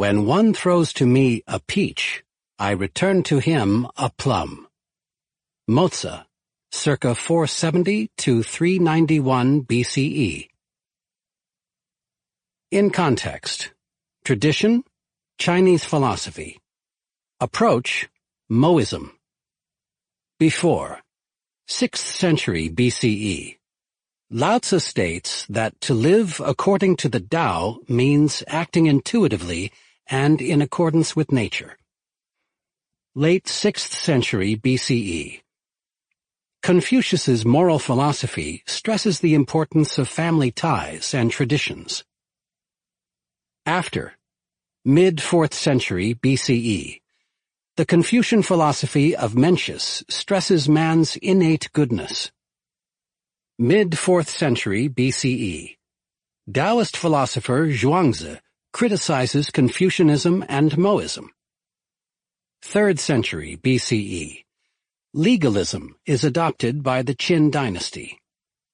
When one throws to me a peach, I return to him a plum. Mozi, circa 470 to 391 BCE. In context, tradition, Chinese philosophy. Approach, Mohism. Before, 6th century BCE. Lao Tzu states that to live according to the Tao means acting intuitively and in accordance with nature. Late 6th century BCE Confucius's moral philosophy stresses the importance of family ties and traditions. After Mid-4th century BCE The Confucian philosophy of Mencius stresses man's innate goodness. Mid-4th century BCE Taoist philosopher Zhuangzi criticizes Confucianism and Mohism. 3rd century BCE. Legalism is adopted by the Qin dynasty.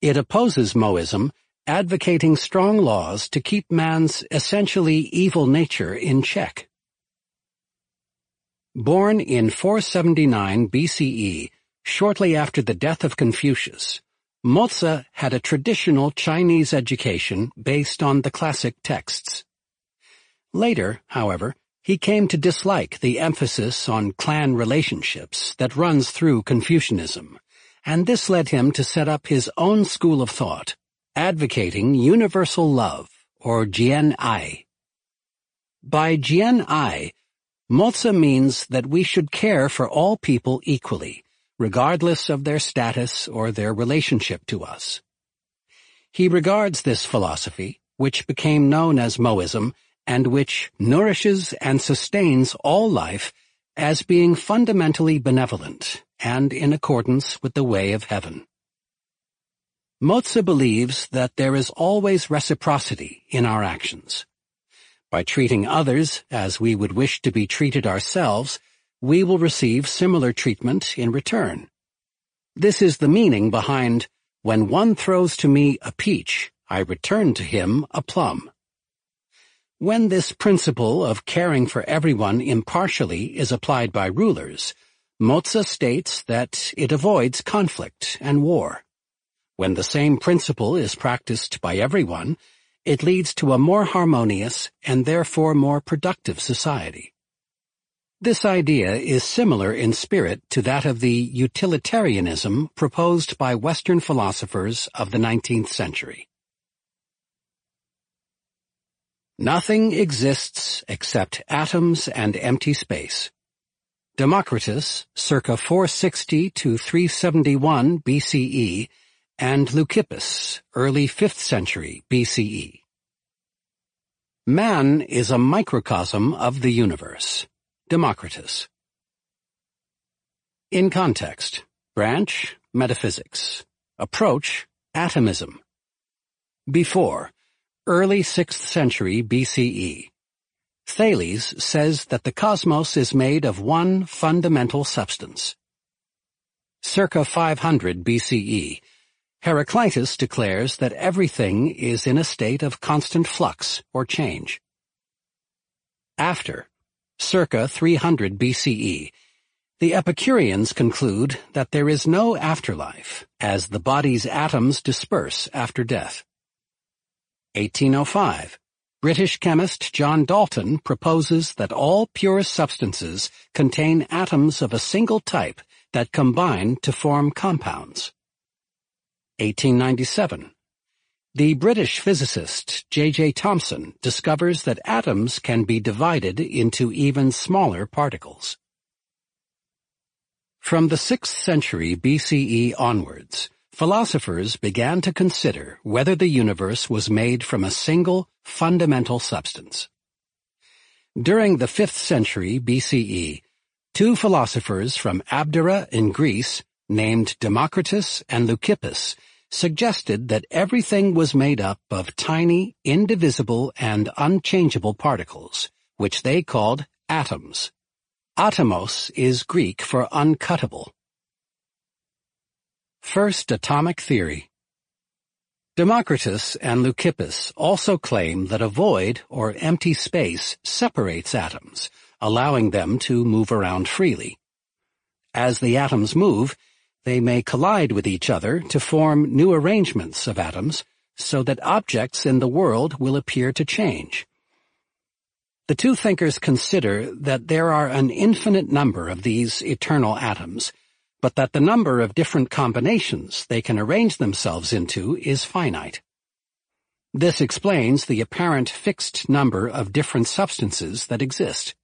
It opposes Mohism, advocating strong laws to keep man's essentially evil nature in check. Born in 479 BCE, shortly after the death of Confucius, Mozi had a traditional Chinese education based on the classic texts. Later, however, he came to dislike the emphasis on clan relationships that runs through Confucianism, and this led him to set up his own school of thought, advocating universal love, or Jian Ai. By Jian Ai, Mozi means that we should care for all people equally, regardless of their status or their relationship to us. He regards this philosophy, which became known as Mohism, and which nourishes and sustains all life as being fundamentally benevolent and in accordance with the way of heaven. Mozi believes that there is always reciprocity in our actions. By treating others as we would wish to be treated ourselves, we will receive similar treatment in return. This is the meaning behind, when one throws to me a peach, I return to him a plum. When this principle of caring for everyone impartially is applied by rulers, Mozi states that it avoids conflict and war. When the same principle is practiced by everyone, it leads to a more harmonious and therefore more productive society. This idea is similar in spirit to that of the utilitarianism proposed by Western philosophers of the 19th century. Nothing exists except atoms and empty space. Democritus, circa 460 to 371 BCE, and Leucippus, early 5th century BCE. Man is a microcosm of the universe. Democritus. In context, branch, metaphysics. Approach, atomism. Before, early 6th century BCE. Thales says that the cosmos is made of one fundamental substance. Circa 500 BCE, Heraclitus declares that everything is in a state of constant flux or change. After, circa 300 BCE, the Epicureans conclude that there is no afterlife, as the body's atoms disperse after death. 1805, British chemist John Dalton proposes that all pure substances contain atoms of a single type that combine to form compounds. 1897. The British physicist J. J. Thomson discovers that atoms can be divided into even smaller particles. From the 6th century BCE onwards, philosophers began to consider whether the universe was made from a single, fundamental substance. During the 5th century BCE, two philosophers from Abdera in Greece, named Democritus and Leucippus, suggested that everything was made up of tiny, indivisible, and unchangeable particles, which they called atoms. Atomos is Greek for uncuttable. First Atomic Theory Democritus and Leucippus also claim that a void, or empty space, separates atoms, allowing them to move around freely. As the atoms move, they may collide with each other to form new arrangements of atoms, so that objects in the world will appear to change. The two thinkers consider that there are an infinite number of these eternal atoms, but that the number of different combinations they can arrange themselves into is finite. This explains the apparent fixed number of different substances that exist.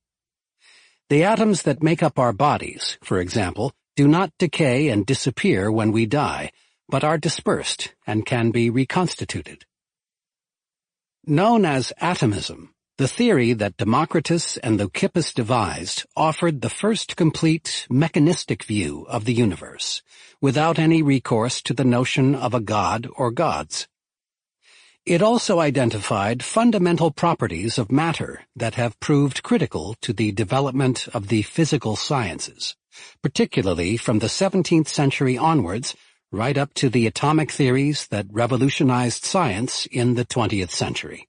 The atoms that make up our bodies, for example, do not decay and disappear when we die, but are dispersed and can be reconstituted. Known as atomism, the theory that Democritus and Leucippus devised offered the first complete mechanistic view of the universe, without any recourse to the notion of a god or gods. It also identified fundamental properties of matter that have proved critical to the development of the physical sciences, particularly from the 17th century onwards right up to the atomic theories that revolutionized science in the 20th century.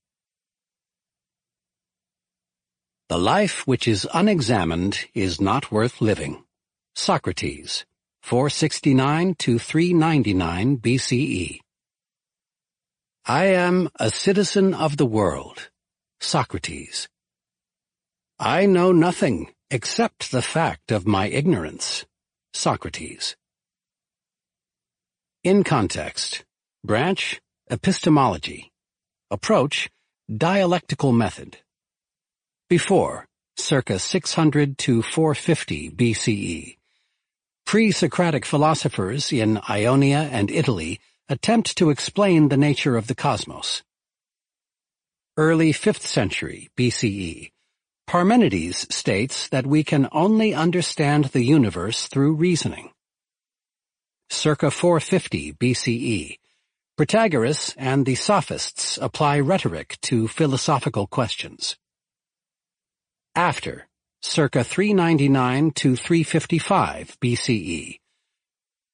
The life which is unexamined is not worth living. Socrates, 469 to 399 BCE. I am a citizen of the world. Socrates. I know nothing except the fact of my ignorance. Socrates. In context, branch, epistemology. Approach, dialectical method before, circa 600 to 450 BCE. Pre-Socratic philosophers in Ionia and Italy attempt to explain the nature of the cosmos. Early 5th century BCE Parmenides states that we can only understand the universe through reasoning. Circa 450 BCE Protagoras and the Sophists apply rhetoric to philosophical questions after, circa 399 to 355 BCE.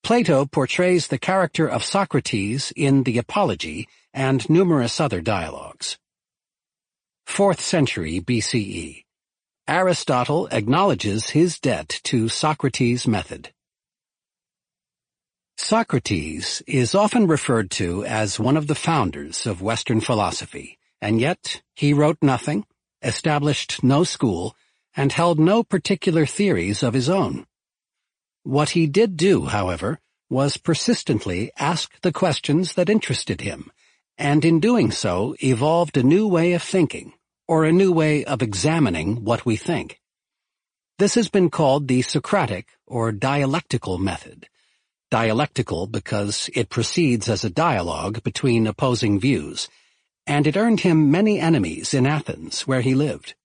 Plato portrays the character of Socrates in the Apology and numerous other dialogues. 4th century BCE. Aristotle acknowledges his debt to Socrates' method. Socrates is often referred to as one of the founders of Western philosophy, and yet he wrote nothing, established no school, and held no particular theories of his own. What he did do, however, was persistently ask the questions that interested him, and in doing so evolved a new way of thinking, or a new way of examining what we think. This has been called the Socratic or dialectical method. Dialectical because it proceeds as a dialogue between opposing views, and it earned him many enemies in Athens, where he lived.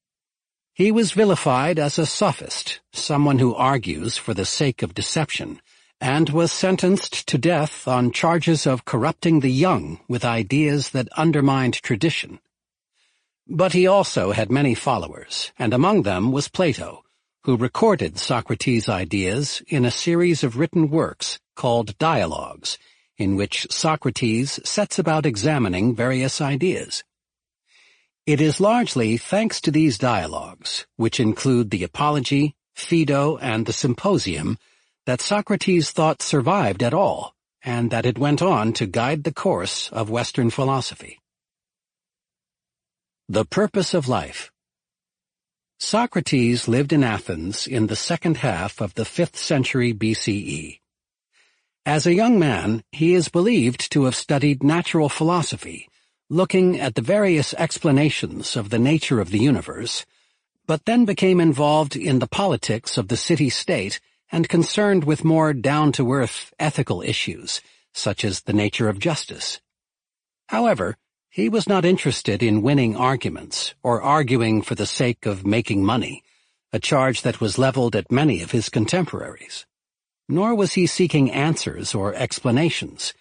He was vilified as a sophist, someone who argues for the sake of deception, and was sentenced to death on charges of corrupting the young with ideas that undermined tradition. But he also had many followers, and among them was Plato, who recorded Socrates' ideas in a series of written works called Dialogues, in which Socrates sets about examining various ideas. It is largely thanks to these dialogues, which include the Apology, Phaedo, and the Symposium, that Socrates' thought survived at all, and that it went on to guide the course of Western philosophy. The Purpose of Life Socrates lived in Athens in the second half of the 5th century BCE. As a young man, he is believed to have studied natural philosophy, looking at the various explanations of the nature of the universe, but then became involved in the politics of the city-state and concerned with more down-to-earth ethical issues, such as the nature of justice. However, he was not interested in winning arguments or arguing for the sake of making money, a charge that was leveled at many of his contemporaries. Nor was he seeking answers or explanations.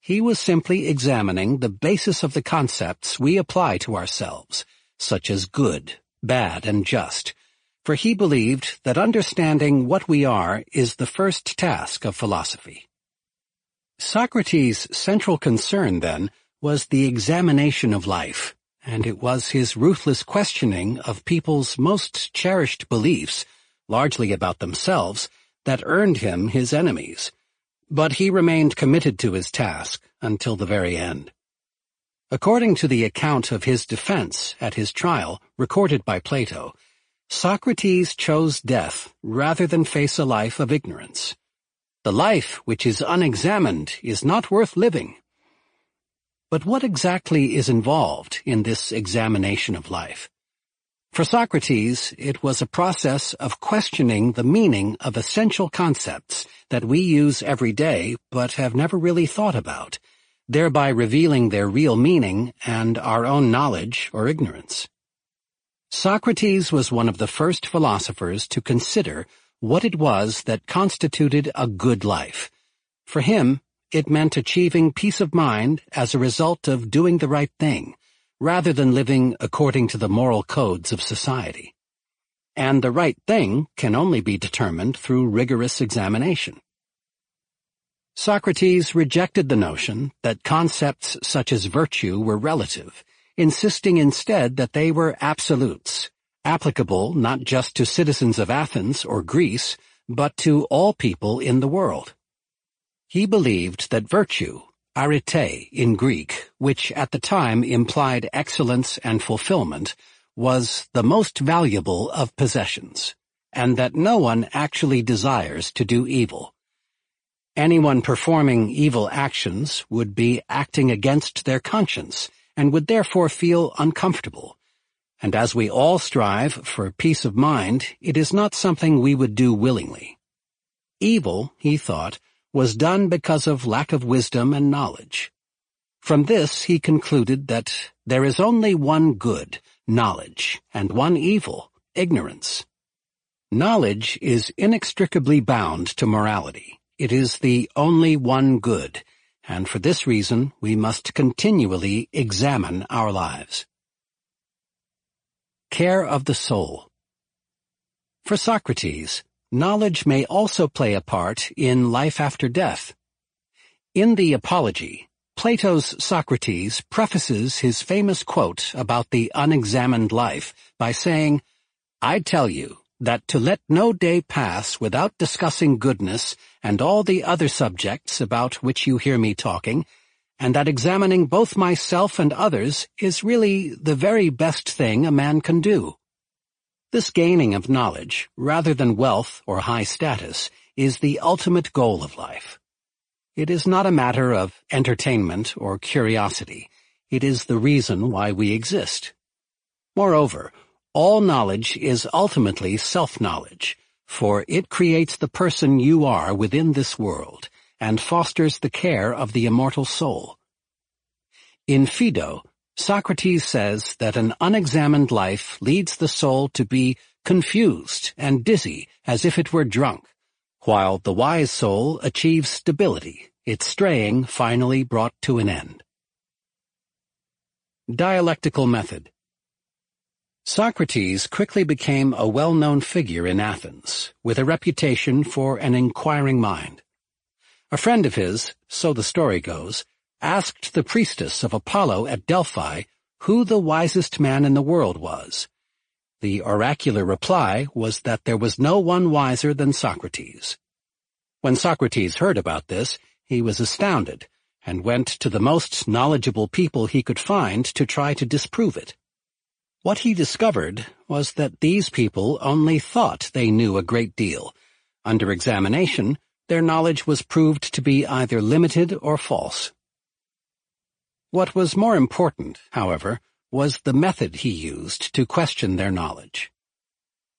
He was simply examining the basis of the concepts we apply to ourselves, such as good, bad, and just, for he believed that understanding what we are is the first task of philosophy. Socrates' central concern, then, was the examination of life, and it was his ruthless questioning of people's most cherished beliefs, largely about themselves, that earned him his enemies, but he remained committed to his task until the very end. According to the account of his defense at his trial, recorded by Plato, Socrates chose death rather than face a life of ignorance. The life which is unexamined is not worth living. But what exactly is involved in this examination of life? For Socrates, it was a process of questioning the meaning of essential concepts that we use every day but have never really thought about, thereby revealing their real meaning and our own knowledge or ignorance. Socrates was one of the first philosophers to consider what it was that constituted a good life. For him, it meant achieving peace of mind as a result of doing the right thing, rather than living according to the moral codes of society. And the right thing can only be determined through rigorous examination. Socrates rejected the notion that concepts such as virtue were relative, insisting instead that they were absolutes, applicable not just to citizens of Athens or Greece, but to all people in the world. He believed that virtue, arete in Greek, which at the time implied excellence and fulfillment, was the most valuable of possessions, and that no one actually desires to do evil. Anyone performing evil actions would be acting against their conscience and would therefore feel uncomfortable. And as we all strive for peace of mind, it is not something we would do willingly. Evil, he thought, was done because of lack of wisdom and knowledge. From this he concluded that there is only one good, knowledge, and one evil, ignorance. Knowledge is inextricably bound to morality. It is the only one good, and for this reason we must continually examine our lives. Care of the Soul For Socrates, knowledge may also play a part in life after death. In the Apology, Plato's Socrates prefaces his famous quote about the unexamined life by saying, I tell you that to let no day pass without discussing goodness and all the other subjects about which you hear me talking, and that examining both myself and others is really the very best thing a man can do. This gaining of knowledge, rather than wealth or high status, is the ultimate goal of life. It is not a matter of entertainment or curiosity. It is the reason why we exist. Moreover, all knowledge is ultimately self-knowledge, for it creates the person you are within this world and fosters the care of the immortal soul. In Phaedo. Socrates says that an unexamined life leads the soul to be confused and dizzy as if it were drunk, while the wise soul achieves stability, its straying finally brought to an end. Dialectical Method Socrates quickly became a well-known figure in Athens, with a reputation for an inquiring mind. A friend of his, so the story goes, asked the priestess of Apollo at Delphi who the wisest man in the world was. The oracular reply was that there was no one wiser than Socrates. When Socrates heard about this, he was astounded, and went to the most knowledgeable people he could find to try to disprove it. What he discovered was that these people only thought they knew a great deal. Under examination, their knowledge was proved to be either limited or false. What was more important, however, was the method he used to question their knowledge.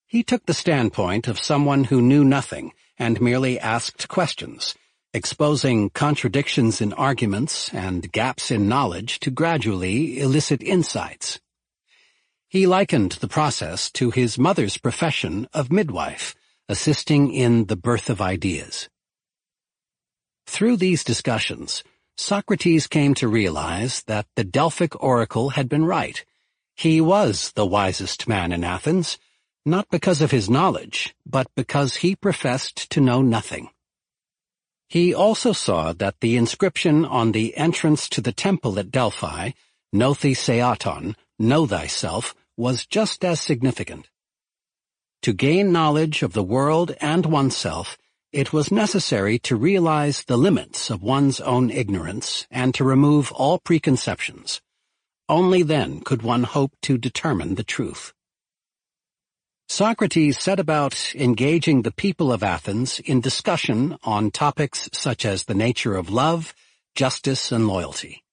He took the standpoint of someone who knew nothing and merely asked questions, exposing contradictions in arguments and gaps in knowledge to gradually elicit insights. He likened the process to his mother's profession of midwife, assisting in the birth of ideas. Through these discussions, Socrates came to realize that the Delphic oracle had been right. He was the wisest man in Athens, not because of his knowledge, but because he professed to know nothing. He also saw that the inscription on the entrance to the temple at Delphi, gnothi seauton, Know Thyself, was just as significant. To gain knowledge of the world and oneself it was necessary to realize the limits of one's own ignorance and to remove all preconceptions. Only then could one hope to determine the truth. Socrates set about engaging the people of Athens in discussion on topics such as the nature of love, justice, and loyalty.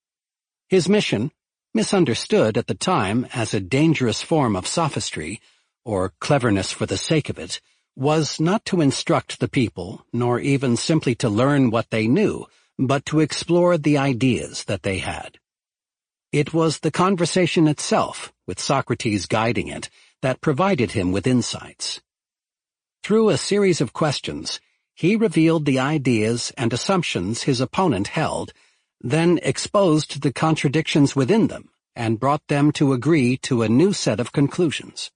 His mission, misunderstood at the time as a dangerous form of sophistry, or cleverness for the sake of it, was not to instruct the people, nor even simply to learn what they knew, but to explore the ideas that they had. It was the conversation itself, with Socrates guiding it, that provided him with insights. Through a series of questions, he revealed the ideas and assumptions his opponent held, then exposed the contradictions within them and brought them to agree to a new set of conclusions.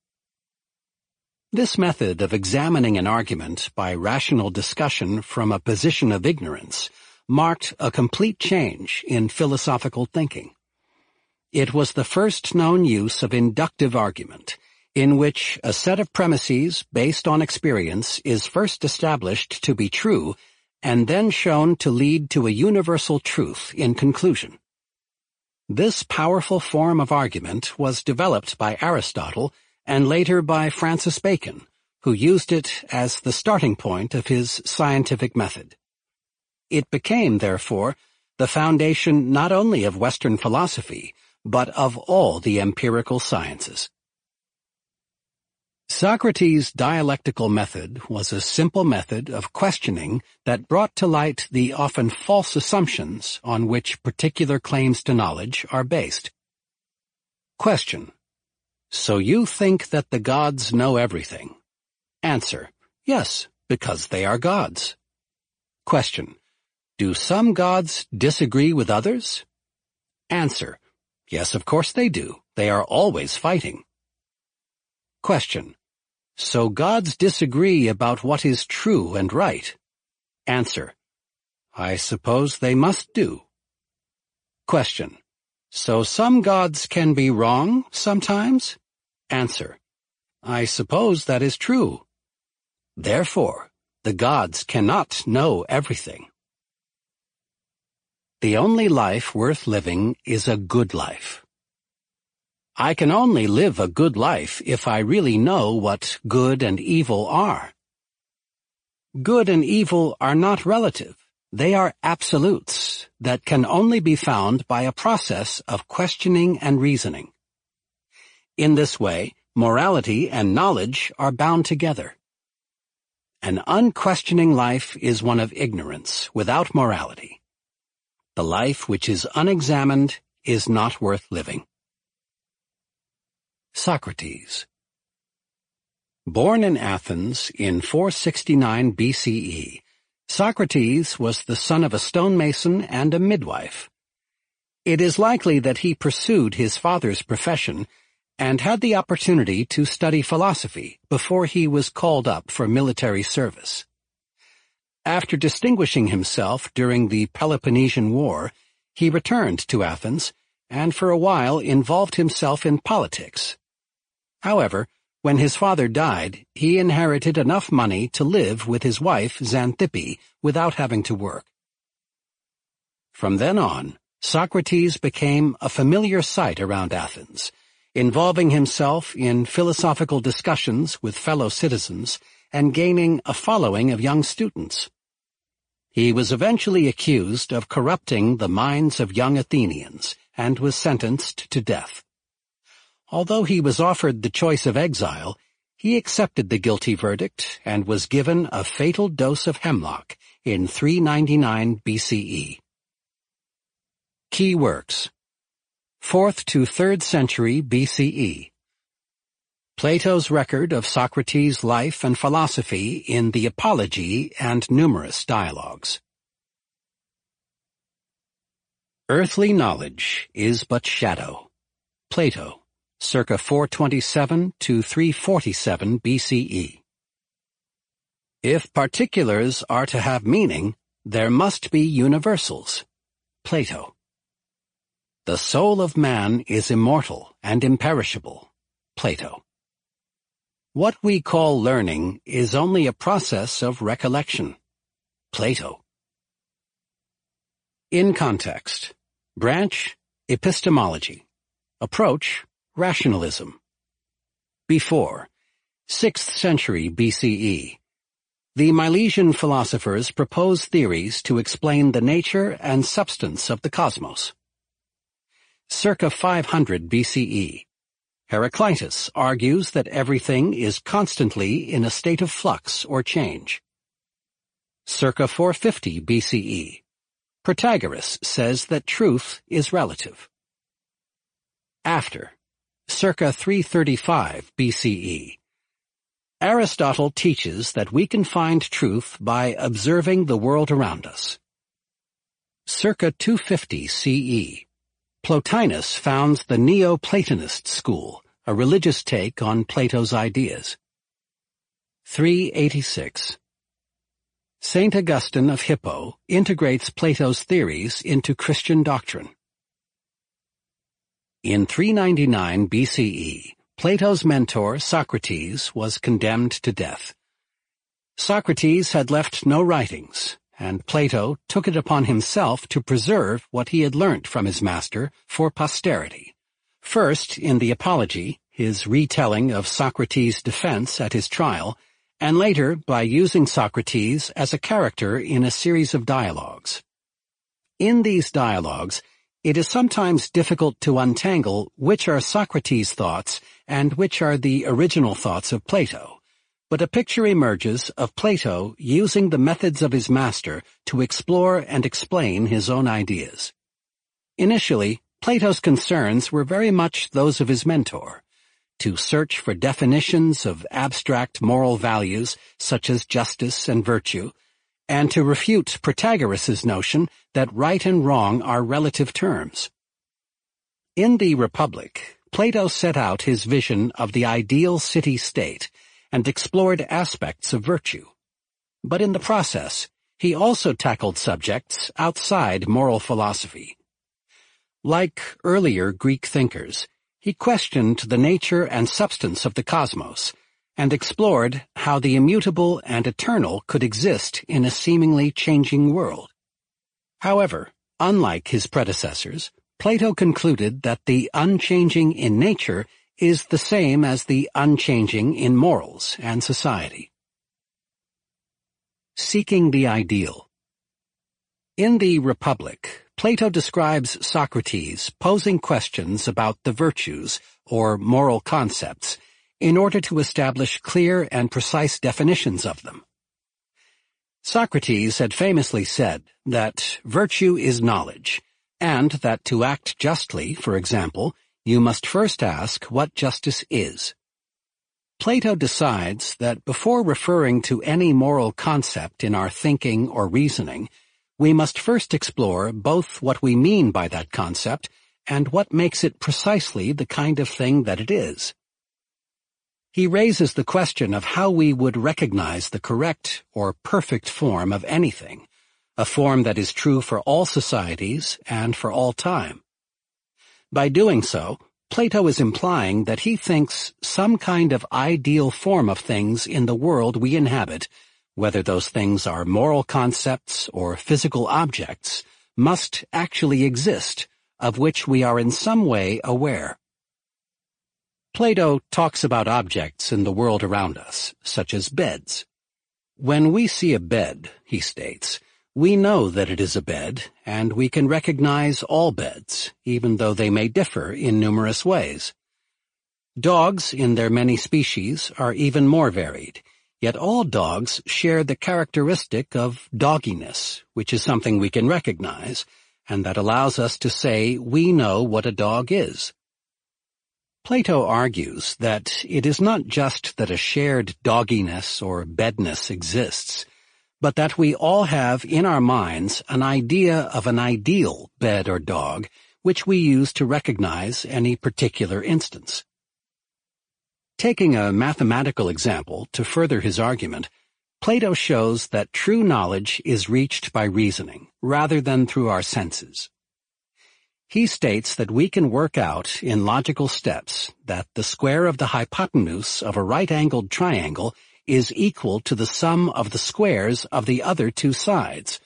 This method of examining an argument by rational discussion from a position of ignorance marked a complete change in philosophical thinking. It was the first known use of inductive argument, in which a set of premises based on experience is first established to be true and then shown to lead to a universal truth in conclusion. This powerful form of argument was developed by Aristotle and later by Francis Bacon, who used it as the starting point of his scientific method. It became, therefore, the foundation not only of Western philosophy, but of all the empirical sciences. Socrates' dialectical method was a simple method of questioning that brought to light the often false assumptions on which particular claims to knowledge are based. Question. So you think that the gods know everything? Answer, yes, because they are gods. Question, do some gods disagree with others? Answer, yes, of course they do. They are always fighting. Question, so gods disagree about what is true and right? Answer, I suppose they must do. Question, so some gods can be wrong sometimes? Answer. I suppose that is true. Therefore, the gods cannot know everything. The only life worth living is a good life. I can only live a good life if I really know what good and evil are. Good and evil are not relative. They are absolutes that can only be found by a process of questioning and reasoning. In this way, morality and knowledge are bound together. An unquestioning life is one of ignorance, without morality. The life which is unexamined is not worth living. Socrates Born in Athens in 469 BCE, Socrates was the son of a stonemason and a midwife. It is likely that he pursued his father's profession and had the opportunity to study philosophy before he was called up for military service. After distinguishing himself during the Peloponnesian War, he returned to Athens and for a while involved himself in politics. However, when his father died, he inherited enough money to live with his wife, Xanthippe, without having to work. From then on, Socrates became a familiar sight around Athens, involving himself in philosophical discussions with fellow citizens and gaining a following of young students. He was eventually accused of corrupting the minds of young Athenians and was sentenced to death. Although he was offered the choice of exile, he accepted the guilty verdict and was given a fatal dose of hemlock in 399 BCE. Key works 4th to 3rd century BCE Plato's record of Socrates' life and philosophy in the Apology and numerous dialogues. Earthly knowledge is but shadow. Plato circa 427 to 347 BCE. If particulars are to have meaning, there must be universals. Plato. The soul of man is immortal and imperishable. Plato. What we call learning is only a process of recollection. Plato. In context. Branch, epistemology. Approach, Rationalism. Before, 6th century BCE, the Milesian philosophers proposed theories to explain the nature and substance of the cosmos. Circa 500 BCE, Heraclitus argues that everything is constantly in a state of flux or change. Circa 450 BCE, Protagoras says that truth is relative. After circa 335 BCE. Aristotle teaches that we can find truth by observing the world around us. Circa 250 CE, Plotinus founds the Neo-Platonist school, a religious take on Plato's ideas. 386. St. Augustine of Hippo integrates Plato's theories into Christian doctrine. In 399 BCE, Plato's mentor, Socrates, was condemned to death. Socrates had left no writings, and Plato took it upon himself to preserve what he had learnt from his master for posterity. First, in the Apology, his retelling of Socrates' defense at his trial, and later by using Socrates as a character in a series of dialogues. In these dialogues, it is sometimes difficult to untangle which are Socrates' thoughts and which are the original thoughts of Plato, but a picture emerges of Plato using the methods of his master to explore and explain his own ideas. Initially, Plato's concerns were very much those of his mentor, to search for definitions of abstract moral values such as justice and virtue, and to refute Protagoras' notion that right and wrong are relative terms. In The Republic, Plato set out his vision of the ideal city-state and explored aspects of virtue. But in the process, he also tackled subjects outside moral philosophy. Like earlier Greek thinkers, he questioned the nature and substance of the cosmos, and explored how the immutable and eternal could exist in a seemingly changing world. However, unlike his predecessors, Plato concluded that the unchanging in nature is the same as the unchanging in morals and society. Seeking the Ideal In the Republic, Plato describes Socrates posing questions about the virtues, or moral concepts, in order to establish clear and precise definitions of them. Socrates had famously said that virtue is knowledge, and that to act justly, for example, you must first ask what justice is. Plato decides that before referring to any moral concept in our thinking or reasoning, we must first explore both what we mean by that concept and what makes it precisely the kind of thing that it is he raises the question of how we would recognize the correct or perfect form of anything, a form that is true for all societies and for all time. By doing so, Plato is implying that he thinks some kind of ideal form of things in the world we inhabit, whether those things are moral concepts or physical objects, must actually exist, of which we are in some way aware. Plato talks about objects in the world around us, such as beds. When we see a bed, he states, we know that it is a bed, and we can recognize all beds, even though they may differ in numerous ways. Dogs, in their many species, are even more varied, yet all dogs share the characteristic of dogginess, which is something we can recognize, and that allows us to say we know what a dog is. Plato argues that it is not just that a shared dogginess or bedness exists, but that we all have in our minds an idea of an ideal bed or dog which we use to recognize any particular instance. Taking a mathematical example to further his argument, Plato shows that true knowledge is reached by reasoning rather than through our senses. He states that we can work out, in logical steps, that the square of the hypotenuse of a right-angled triangle is equal to the sum of the squares of the other two sides,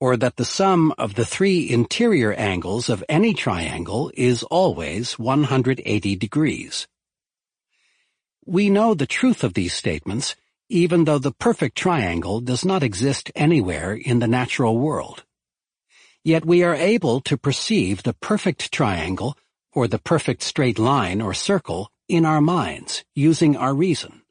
or that the sum of the three interior angles of any triangle is always 180 degrees. We know the truth of these statements, even though the perfect triangle does not exist anywhere in the natural world yet we are able to perceive the perfect triangle or the perfect straight line or circle in our minds using our reason.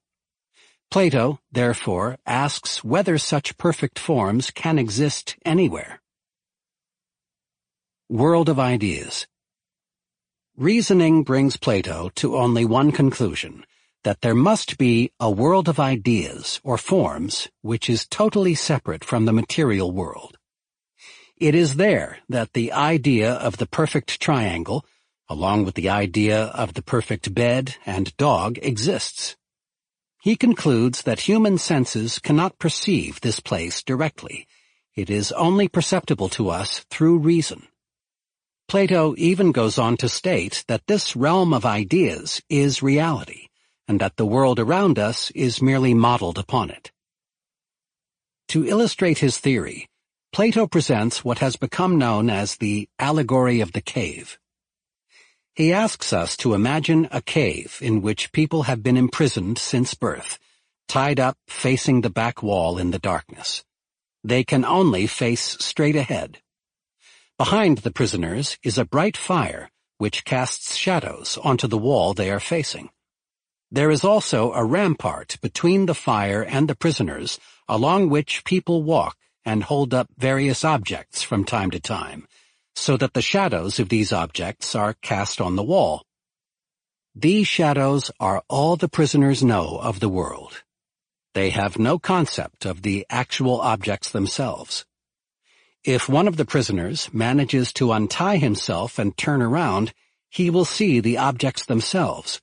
Plato, therefore, asks whether such perfect forms can exist anywhere. World of Ideas Reasoning brings Plato to only one conclusion, that there must be a world of ideas or forms which is totally separate from the material world. It is there that the idea of the perfect triangle, along with the idea of the perfect bed and dog, exists. He concludes that human senses cannot perceive this place directly. It is only perceptible to us through reason. Plato even goes on to state that this realm of ideas is reality, and that the world around us is merely modeled upon it. To illustrate his theory, Plato presents what has become known as the allegory of the cave. He asks us to imagine a cave in which people have been imprisoned since birth, tied up facing the back wall in the darkness. They can only face straight ahead. Behind the prisoners is a bright fire which casts shadows onto the wall they are facing. There is also a rampart between the fire and the prisoners along which people walk and hold up various objects from time to time, so that the shadows of these objects are cast on the wall. These shadows are all the prisoners know of the world. They have no concept of the actual objects themselves. If one of the prisoners manages to untie himself and turn around, he will see the objects themselves.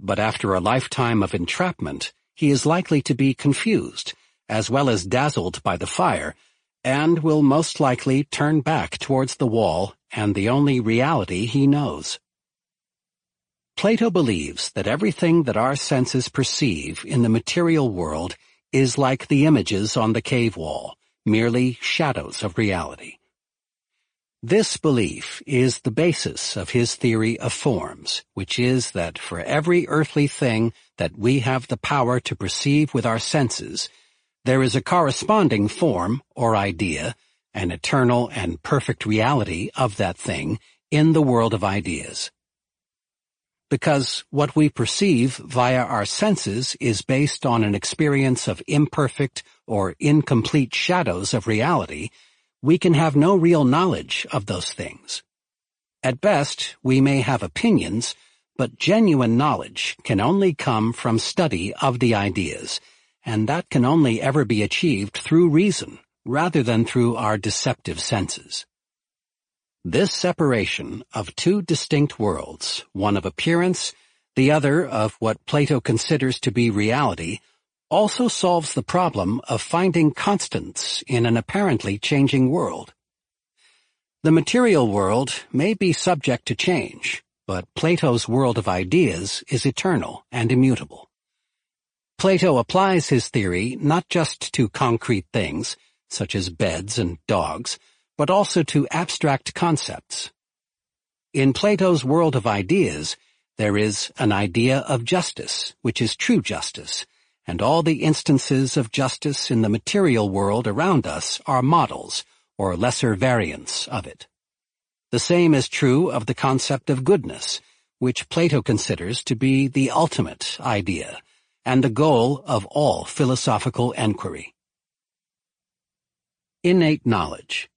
But after a lifetime of entrapment, he is likely to be confused as well as dazzled by the fire, and will most likely turn back towards the wall and the only reality he knows. Plato believes that everything that our senses perceive in the material world is like the images on the cave wall, merely shadows of reality. This belief is the basis of his theory of forms, which is that for every earthly thing that we have the power to perceive with our senses, there is a corresponding form or idea, an eternal and perfect reality of that thing in the world of ideas. Because what we perceive via our senses is based on an experience of imperfect or incomplete shadows of reality, we can have no real knowledge of those things. At best, we may have opinions, but genuine knowledge can only come from study of the ideas, and that can only ever be achieved through reason, rather than through our deceptive senses. This separation of two distinct worlds, one of appearance, the other of what Plato considers to be reality, also solves the problem of finding constants in an apparently changing world. The material world may be subject to change, but Plato's world of ideas is eternal and immutable. Plato applies his theory not just to concrete things, such as beds and dogs, but also to abstract concepts. In Plato's world of ideas, there is an idea of justice, which is true justice, and all the instances of justice in the material world around us are models, or lesser variants of it. The same is true of the concept of goodness, which Plato considers to be the ultimate idea, and the goal of all philosophical enquiry. Innate knowledge.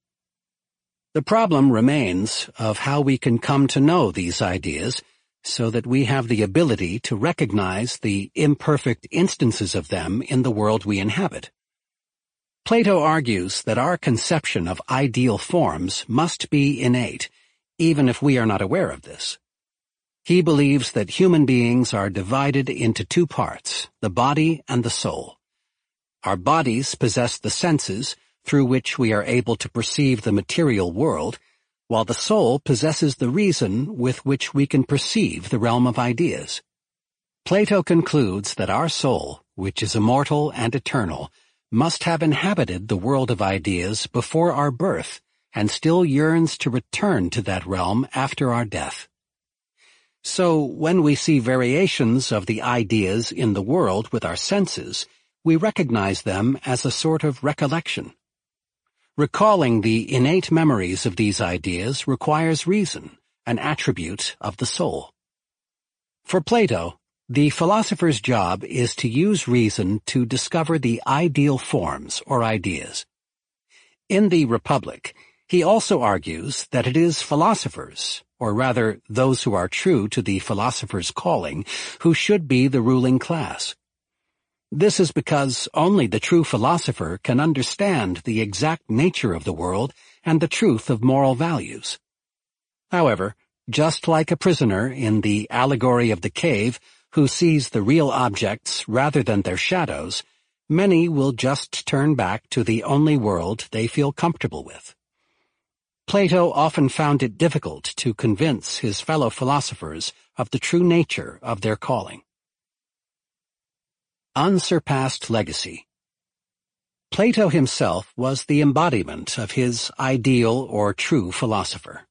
The problem remains of how we can come to know these ideas so that we have the ability to recognize the imperfect instances of them in the world we inhabit. Plato argues that our conception of ideal forms must be innate, even if we are not aware of this. He believes that human beings are divided into two parts, the body and the soul. Our bodies possess the senses through which we are able to perceive the material world, while the soul possesses the reason with which we can perceive the realm of ideas. Plato concludes that our soul, which is immortal and eternal, must have inhabited the world of ideas before our birth and still yearns to return to that realm after our death. So when we see variations of the ideas in the world with our senses, we recognize them as a sort of recollection. Recalling the innate memories of these ideas requires reason, an attribute of the soul. For Plato, the philosopher's job is to use reason to discover the ideal forms or ideas. In the Republic, he also argues that it is philosophers, or rather those who are true to the philosopher's calling, who should be the ruling class. This is because only the true philosopher can understand the exact nature of the world and the truth of moral values. However, just like a prisoner in the allegory of the cave who sees the real objects rather than their shadows, many will just turn back to the only world they feel comfortable with. Plato often found it difficult to convince his fellow philosophers of the true nature of their calling. Unsurpassed Legacy Plato himself was the embodiment of his ideal or true philosopher.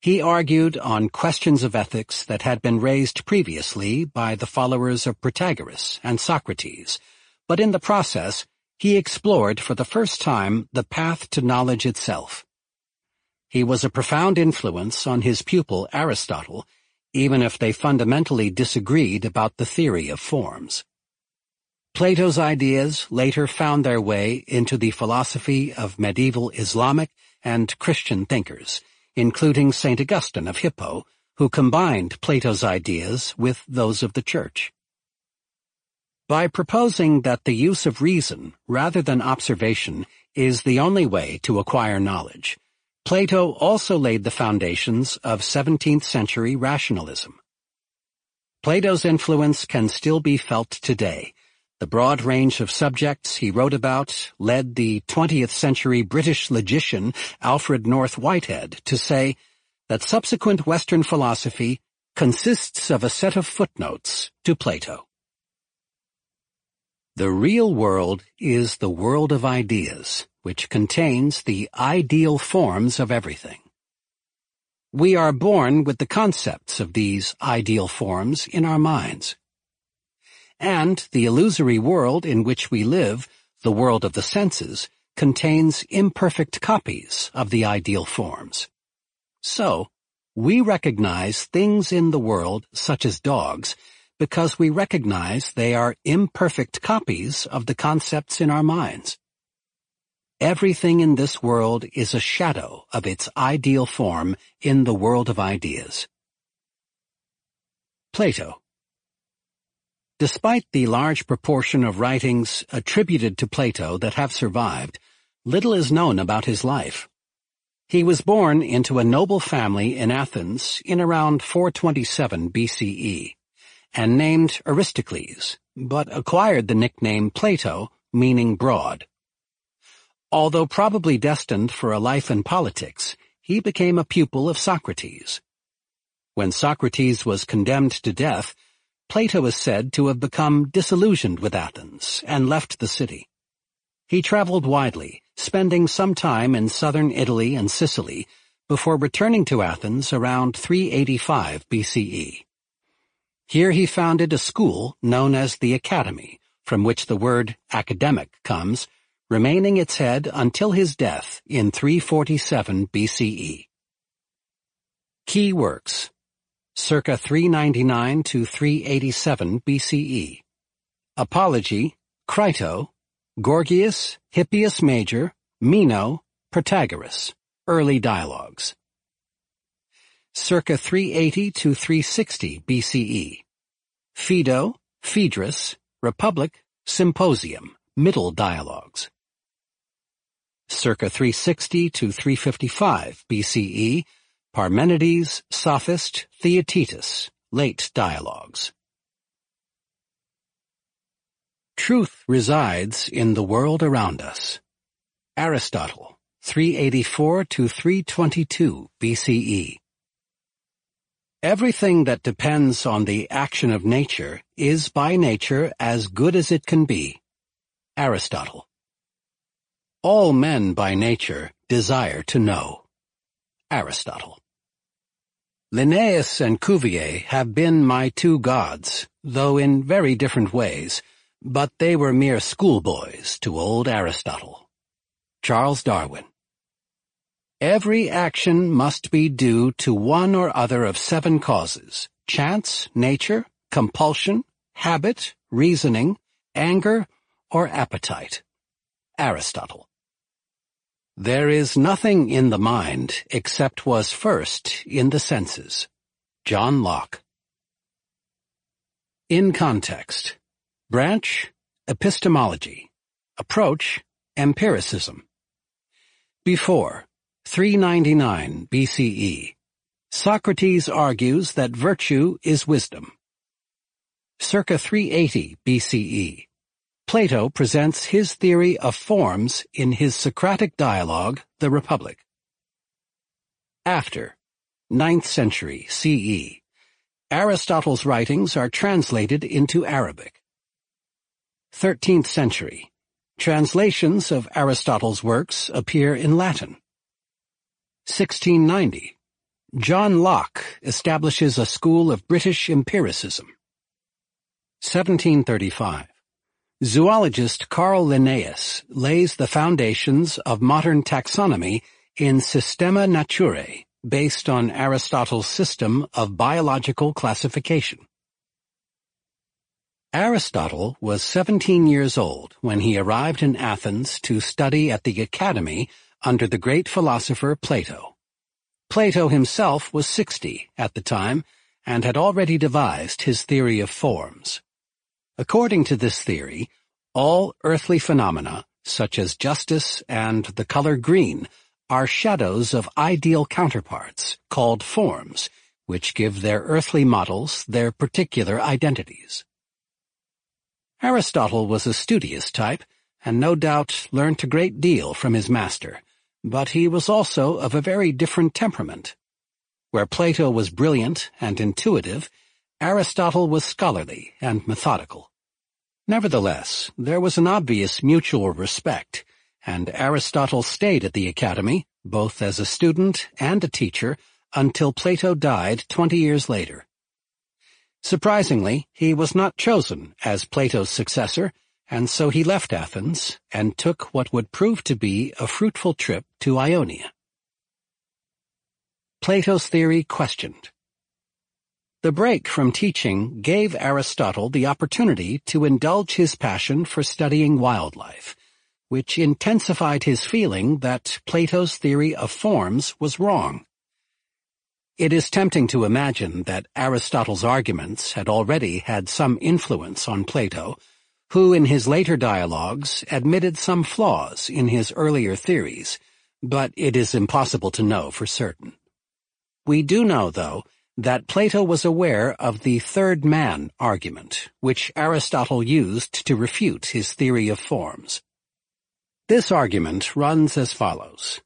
He argued on questions of ethics that had been raised previously by the followers of Protagoras and Socrates, but in the process, he explored for the first time the path to knowledge itself. He was a profound influence on his pupil Aristotle, even if they fundamentally disagreed about the theory of forms. Plato's ideas later found their way into the philosophy of medieval Islamic and Christian thinkers, including St. Augustine of Hippo, who combined Plato's ideas with those of the Church. By proposing that the use of reason rather than observation is the only way to acquire knowledge, Plato also laid the foundations of 17th-century rationalism. Plato's influence can still be felt today. The broad range of subjects he wrote about led the 20th-century British logician Alfred North Whitehead to say that subsequent Western philosophy consists of a set of footnotes to Plato. The real world is the world of ideas which contains the ideal forms of everything. We are born with the concepts of these ideal forms in our minds. And the illusory world in which we live, the world of the senses, contains imperfect copies of the ideal forms. So, we recognize things in the world, such as dogs, because we recognize they are imperfect copies of the concepts in our minds. Everything in this world is a shadow of its ideal form in the world of ideas. Plato Despite the large proportion of writings attributed to Plato that have survived, little is known about his life. He was born into a noble family in Athens in around 427 BCE and named Aristocles, but acquired the nickname Plato, meaning broad. Although probably destined for a life in politics, he became a pupil of Socrates. When Socrates was condemned to death, Plato is said to have become disillusioned with Athens and left the city. He traveled widely, spending some time in southern Italy and Sicily, before returning to Athens around 385 BCE. Here he founded a school known as the Academy, from which the word academic comes, remaining its head until his death in 347 BCE. Key works circa 399 to 387 BCE. Apology, Crito, Gorgias, Hippias Major, Meno, Protagoras, early dialogues. Circa 380 to 360 BCE. Phaedo, Phaedrus, Republic, Symposium, middle dialogues circa 360 to 355 BCE, Parmenides, Sophist, Theaetetus, late dialogues. Truth resides in the world around us. Aristotle, 384 to 322 BCE. Everything that depends on the action of nature is by nature as good as it can be. Aristotle. All men by nature desire to know. Aristotle. Linnaeus and Cuvier have been my two gods, though in very different ways, but they were mere schoolboys to old Aristotle. Charles Darwin. Every action must be due to one or other of seven causes, chance, nature, compulsion, habit, reasoning, anger, or appetite. Aristotle. There is nothing in the mind except was first in the senses. John Locke. In context. Branch, epistemology. Approach, empiricism. Before, 399 BCE, Socrates argues that virtue is wisdom. Circa 380 BCE, Plato presents his theory of forms in his Socratic dialogue, The Republic. After 9th century CE, Aristotle's writings are translated into Arabic. 13th century, translations of Aristotle's works appear in Latin. 1690, John Locke establishes a school of British empiricism. 1735, Zoologist Carl Linnaeus lays the foundations of modern taxonomy in Systema Naturae, based on Aristotle's system of biological classification. Aristotle was 17 years old when he arrived in Athens to study at the Academy under the great philosopher Plato. Plato himself was 60 at the time and had already devised his theory of forms. According to this theory, all earthly phenomena, such as justice and the color green, are shadows of ideal counterparts, called forms, which give their earthly models their particular identities. Aristotle was a studious type, and no doubt learnt a great deal from his master, but he was also of a very different temperament. Where Plato was brilliant and intuitive, Aristotle was scholarly and methodical. Nevertheless, there was an obvious mutual respect, and Aristotle stayed at the academy, both as a student and a teacher, until Plato died twenty years later. Surprisingly, he was not chosen as Plato's successor, and so he left Athens and took what would prove to be a fruitful trip to Ionia. Plato's theory questioned. The break from teaching gave Aristotle the opportunity to indulge his passion for studying wildlife, which intensified his feeling that Plato's theory of forms was wrong. It is tempting to imagine that Aristotle's arguments had already had some influence on Plato, who in his later dialogues admitted some flaws in his earlier theories, but it is impossible to know for certain. We do know, though, that Plato was aware of the third man argument, which Aristotle used to refute his theory of forms. This argument runs as follows.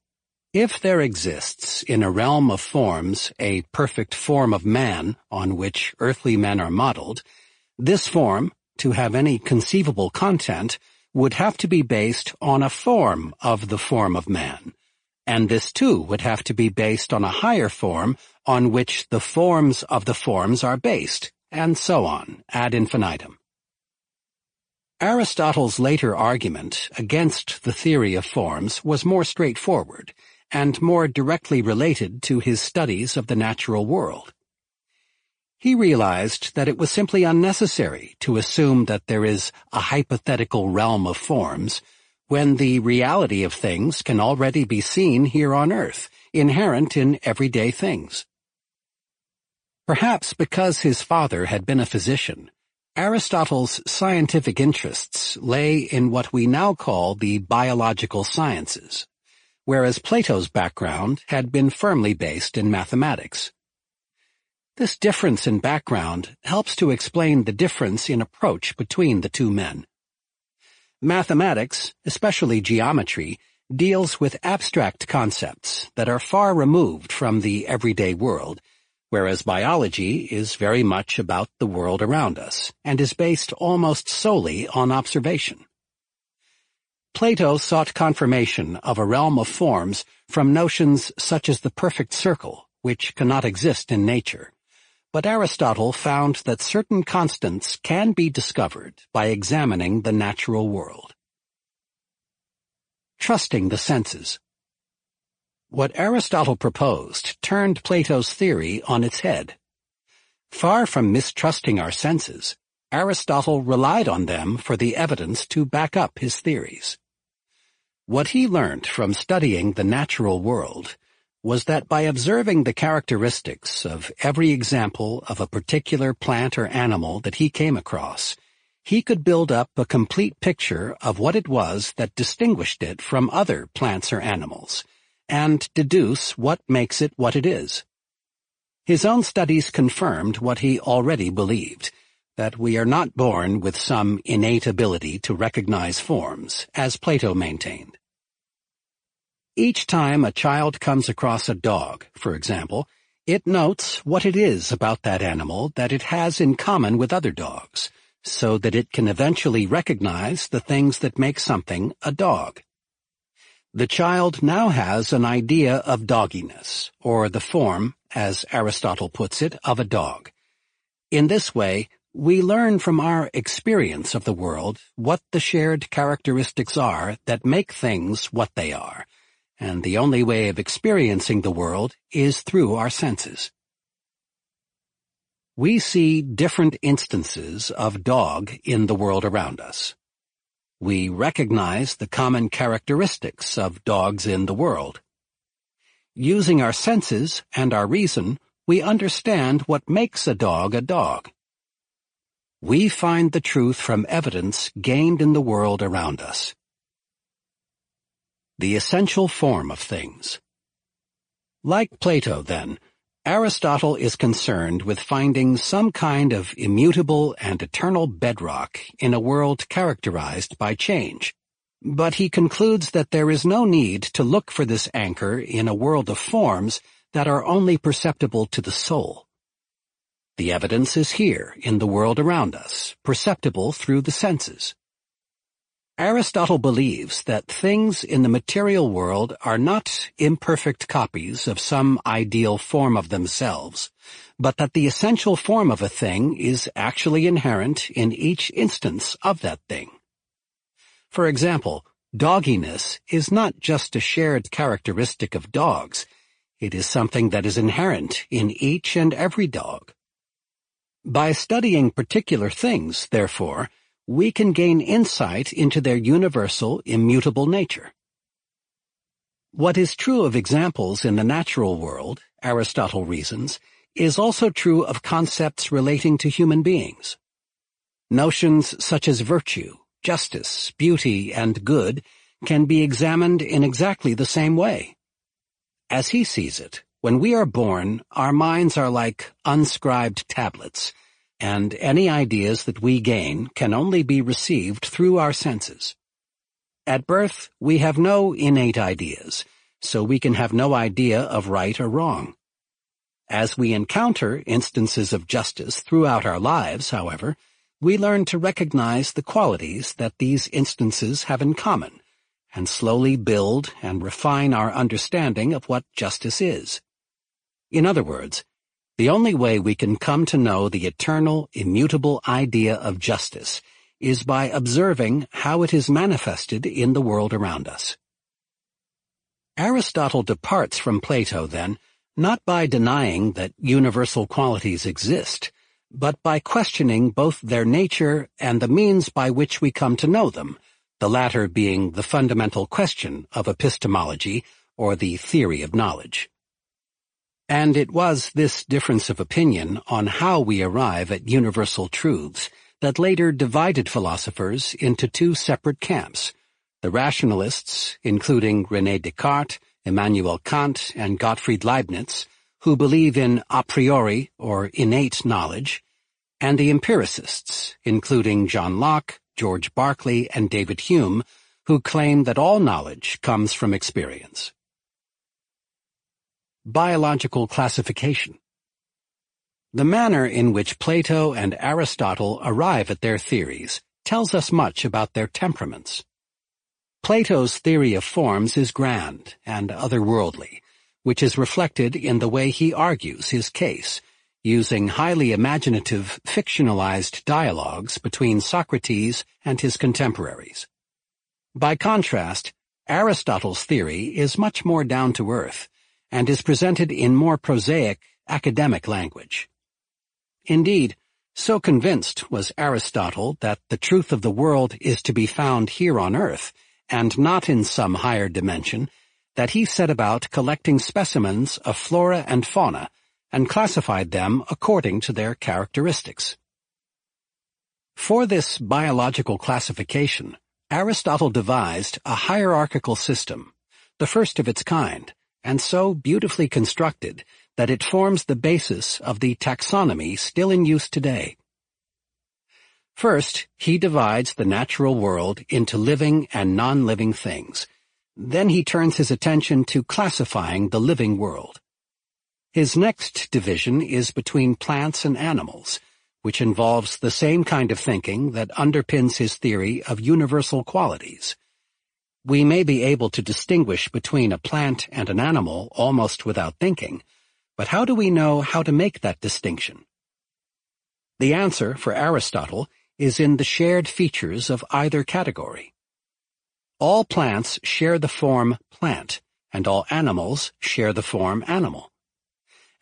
If there exists in a realm of forms a perfect form of man on which earthly men are modeled, this form, to have any conceivable content, would have to be based on a form of the form of man, and this too would have to be based on a higher form on which the forms of the forms are based, and so on, ad infinitum. Aristotle's later argument against the theory of forms was more straightforward and more directly related to his studies of the natural world. He realized that it was simply unnecessary to assume that there is a hypothetical realm of forms when the reality of things can already be seen here on earth, inherent in everyday things. Perhaps because his father had been a physician, Aristotle's scientific interests lay in what we now call the biological sciences, whereas Plato's background had been firmly based in mathematics. This difference in background helps to explain the difference in approach between the two men. Mathematics, especially geometry, deals with abstract concepts that are far removed from the everyday world, whereas biology is very much about the world around us and is based almost solely on observation. Plato sought confirmation of a realm of forms from notions such as the perfect circle, which cannot exist in nature but Aristotle found that certain constants can be discovered by examining the natural world. Trusting the senses. What Aristotle proposed turned Plato's theory on its head. Far from mistrusting our senses, Aristotle relied on them for the evidence to back up his theories. What he learned from studying the natural world was that by observing the characteristics of every example of a particular plant or animal that he came across, he could build up a complete picture of what it was that distinguished it from other plants or animals, and deduce what makes it what it is. His own studies confirmed what he already believed, that we are not born with some innate ability to recognize forms, as Plato maintained. Each time a child comes across a dog, for example, it notes what it is about that animal that it has in common with other dogs, so that it can eventually recognize the things that make something a dog. The child now has an idea of dogginess, or the form, as Aristotle puts it, of a dog. In this way, we learn from our experience of the world what the shared characteristics are that make things what they are, and the only way of experiencing the world is through our senses. We see different instances of dog in the world around us. We recognize the common characteristics of dogs in the world. Using our senses and our reason, we understand what makes a dog a dog. We find the truth from evidence gained in the world around us the essential form of things. Like Plato, then, Aristotle is concerned with finding some kind of immutable and eternal bedrock in a world characterized by change, but he concludes that there is no need to look for this anchor in a world of forms that are only perceptible to the soul. The evidence is here in the world around us, perceptible through the senses. Aristotle believes that things in the material world are not imperfect copies of some ideal form of themselves, but that the essential form of a thing is actually inherent in each instance of that thing. For example, dogginess is not just a shared characteristic of dogs, it is something that is inherent in each and every dog. By studying particular things, therefore, we can gain insight into their universal, immutable nature. What is true of examples in the natural world, Aristotle reasons, is also true of concepts relating to human beings. Notions such as virtue, justice, beauty, and good can be examined in exactly the same way. As he sees it, when we are born, our minds are like unscribed tablets, and any ideas that we gain can only be received through our senses. At birth, we have no innate ideas, so we can have no idea of right or wrong. As we encounter instances of justice throughout our lives, however, we learn to recognize the qualities that these instances have in common, and slowly build and refine our understanding of what justice is. In other words, the only way we can come to know the eternal, immutable idea of justice is by observing how it is manifested in the world around us. Aristotle departs from Plato, then, not by denying that universal qualities exist, but by questioning both their nature and the means by which we come to know them, the latter being the fundamental question of epistemology or the theory of knowledge. And it was this difference of opinion on how we arrive at universal truths that later divided philosophers into two separate camps, the rationalists, including René Descartes, Immanuel Kant, and Gottfried Leibniz, who believe in a priori or innate knowledge, and the empiricists, including John Locke, George Berkeley, and David Hume, who claim that all knowledge comes from experience biological classification. The manner in which Plato and Aristotle arrive at their theories tells us much about their temperaments. Plato's theory of forms is grand and otherworldly, which is reflected in the way he argues his case, using highly imaginative, fictionalized dialogues between Socrates and his contemporaries. By contrast, Aristotle's theory is much more down-to-earth, and is presented in more prosaic, academic language. Indeed, so convinced was Aristotle that the truth of the world is to be found here on earth, and not in some higher dimension, that he set about collecting specimens of flora and fauna, and classified them according to their characteristics. For this biological classification, Aristotle devised a hierarchical system, the first of its kind, and so beautifully constructed that it forms the basis of the taxonomy still in use today. First, he divides the natural world into living and non-living things. Then he turns his attention to classifying the living world. His next division is between plants and animals, which involves the same kind of thinking that underpins his theory of universal qualities we may be able to distinguish between a plant and an animal almost without thinking, but how do we know how to make that distinction? The answer, for Aristotle, is in the shared features of either category. All plants share the form plant, and all animals share the form animal.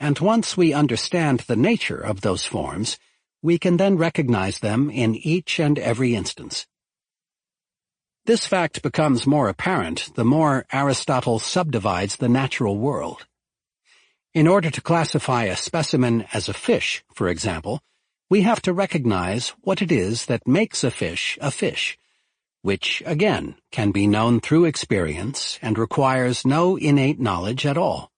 And once we understand the nature of those forms, we can then recognize them in each and every instance. This fact becomes more apparent the more Aristotle subdivides the natural world. In order to classify a specimen as a fish, for example, we have to recognize what it is that makes a fish a fish, which, again, can be known through experience and requires no innate knowledge at all.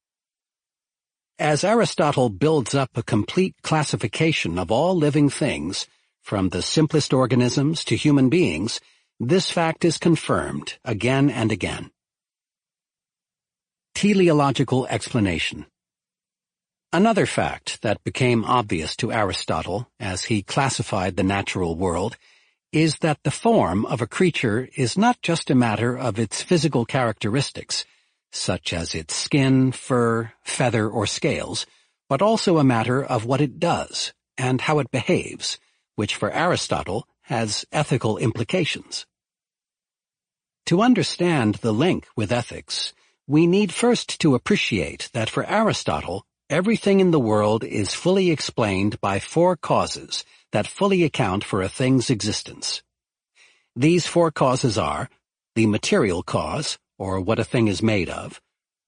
As Aristotle builds up a complete classification of all living things, from the simplest organisms to human beings, this fact is confirmed again and again. Teleological explanation Another fact that became obvious to Aristotle as he classified the natural world is that the form of a creature is not just a matter of its physical characteristics, such as its skin, fur, feather, or scales, but also a matter of what it does and how it behaves, which for Aristotle has ethical implications. To understand the link with ethics, we need first to appreciate that for Aristotle, everything in the world is fully explained by four causes that fully account for a thing's existence. These four causes are the material cause, or what a thing is made of,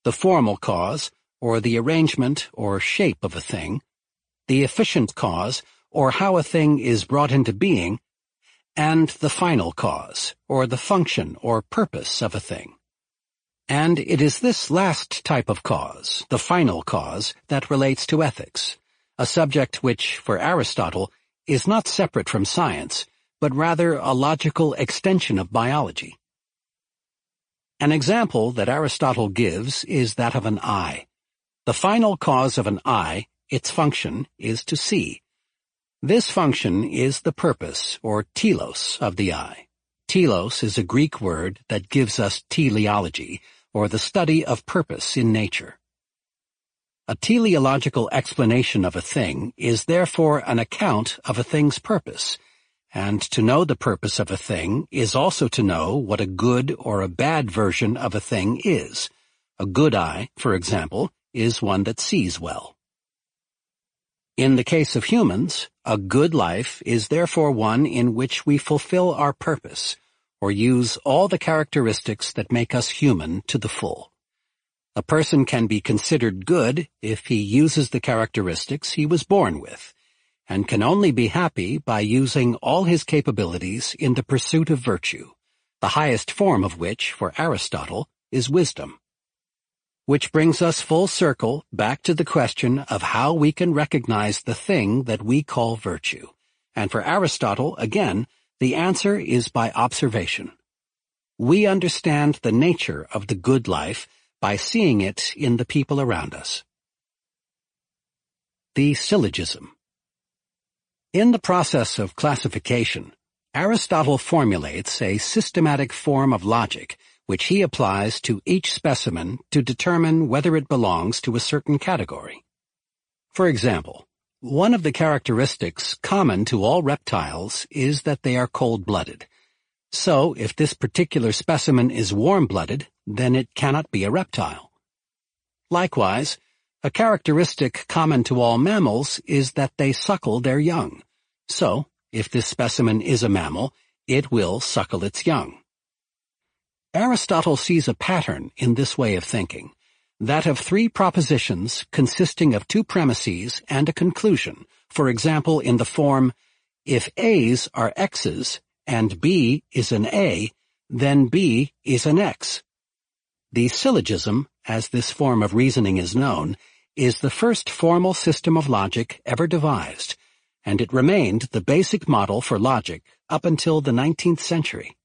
the formal cause, or the arrangement or shape of a thing, the efficient cause, or how a thing is brought into being, and the final cause, or the function or purpose of a thing. And it is this last type of cause, the final cause, that relates to ethics, a subject which, for Aristotle, is not separate from science, but rather a logical extension of biology. An example that Aristotle gives is that of an eye. The final cause of an eye, its function, is to see, this function is the purpose, or telos, of the eye. Telos is a Greek word that gives us teleology, or the study of purpose in nature. A teleological explanation of a thing is therefore an account of a thing's purpose, and to know the purpose of a thing is also to know what a good or a bad version of a thing is. A good eye, for example, is one that sees well. In the case of humans, a good life is therefore one in which we fulfill our purpose, or use all the characteristics that make us human to the full. A person can be considered good if he uses the characteristics he was born with, and can only be happy by using all his capabilities in the pursuit of virtue, the highest form of which, for Aristotle, is wisdom. Which brings us full circle back to the question of how we can recognize the thing that we call virtue. And for Aristotle, again, the answer is by observation. We understand the nature of the good life by seeing it in the people around us. The Syllogism In the process of classification, Aristotle formulates a systematic form of logic which he applies to each specimen to determine whether it belongs to a certain category. For example, one of the characteristics common to all reptiles is that they are cold-blooded. So if this particular specimen is warm-blooded, then it cannot be a reptile. Likewise, a characteristic common to all mammals is that they suckle their young. So, if this specimen is a mammal, it will suckle its young. Aristotle sees a pattern in this way of thinking, that of three propositions consisting of two premises and a conclusion, for example in the form, if A's are X's and B is an A, then B is an X. The syllogism, as this form of reasoning is known, is the first formal system of logic ever devised, and it remained the basic model for logic up until the 19th century.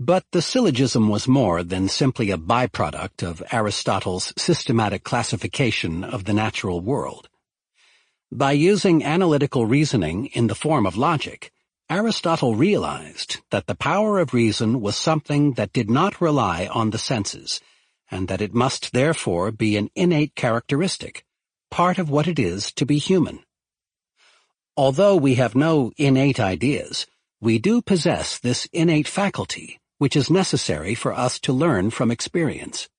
But the syllogism was more than simply a byproduct of Aristotle's systematic classification of the natural world. By using analytical reasoning in the form of logic, Aristotle realized that the power of reason was something that did not rely on the senses, and that it must therefore be an innate characteristic, part of what it is to be human. Although we have no innate ideas, we do possess this innate faculty which is necessary for us to learn from experience.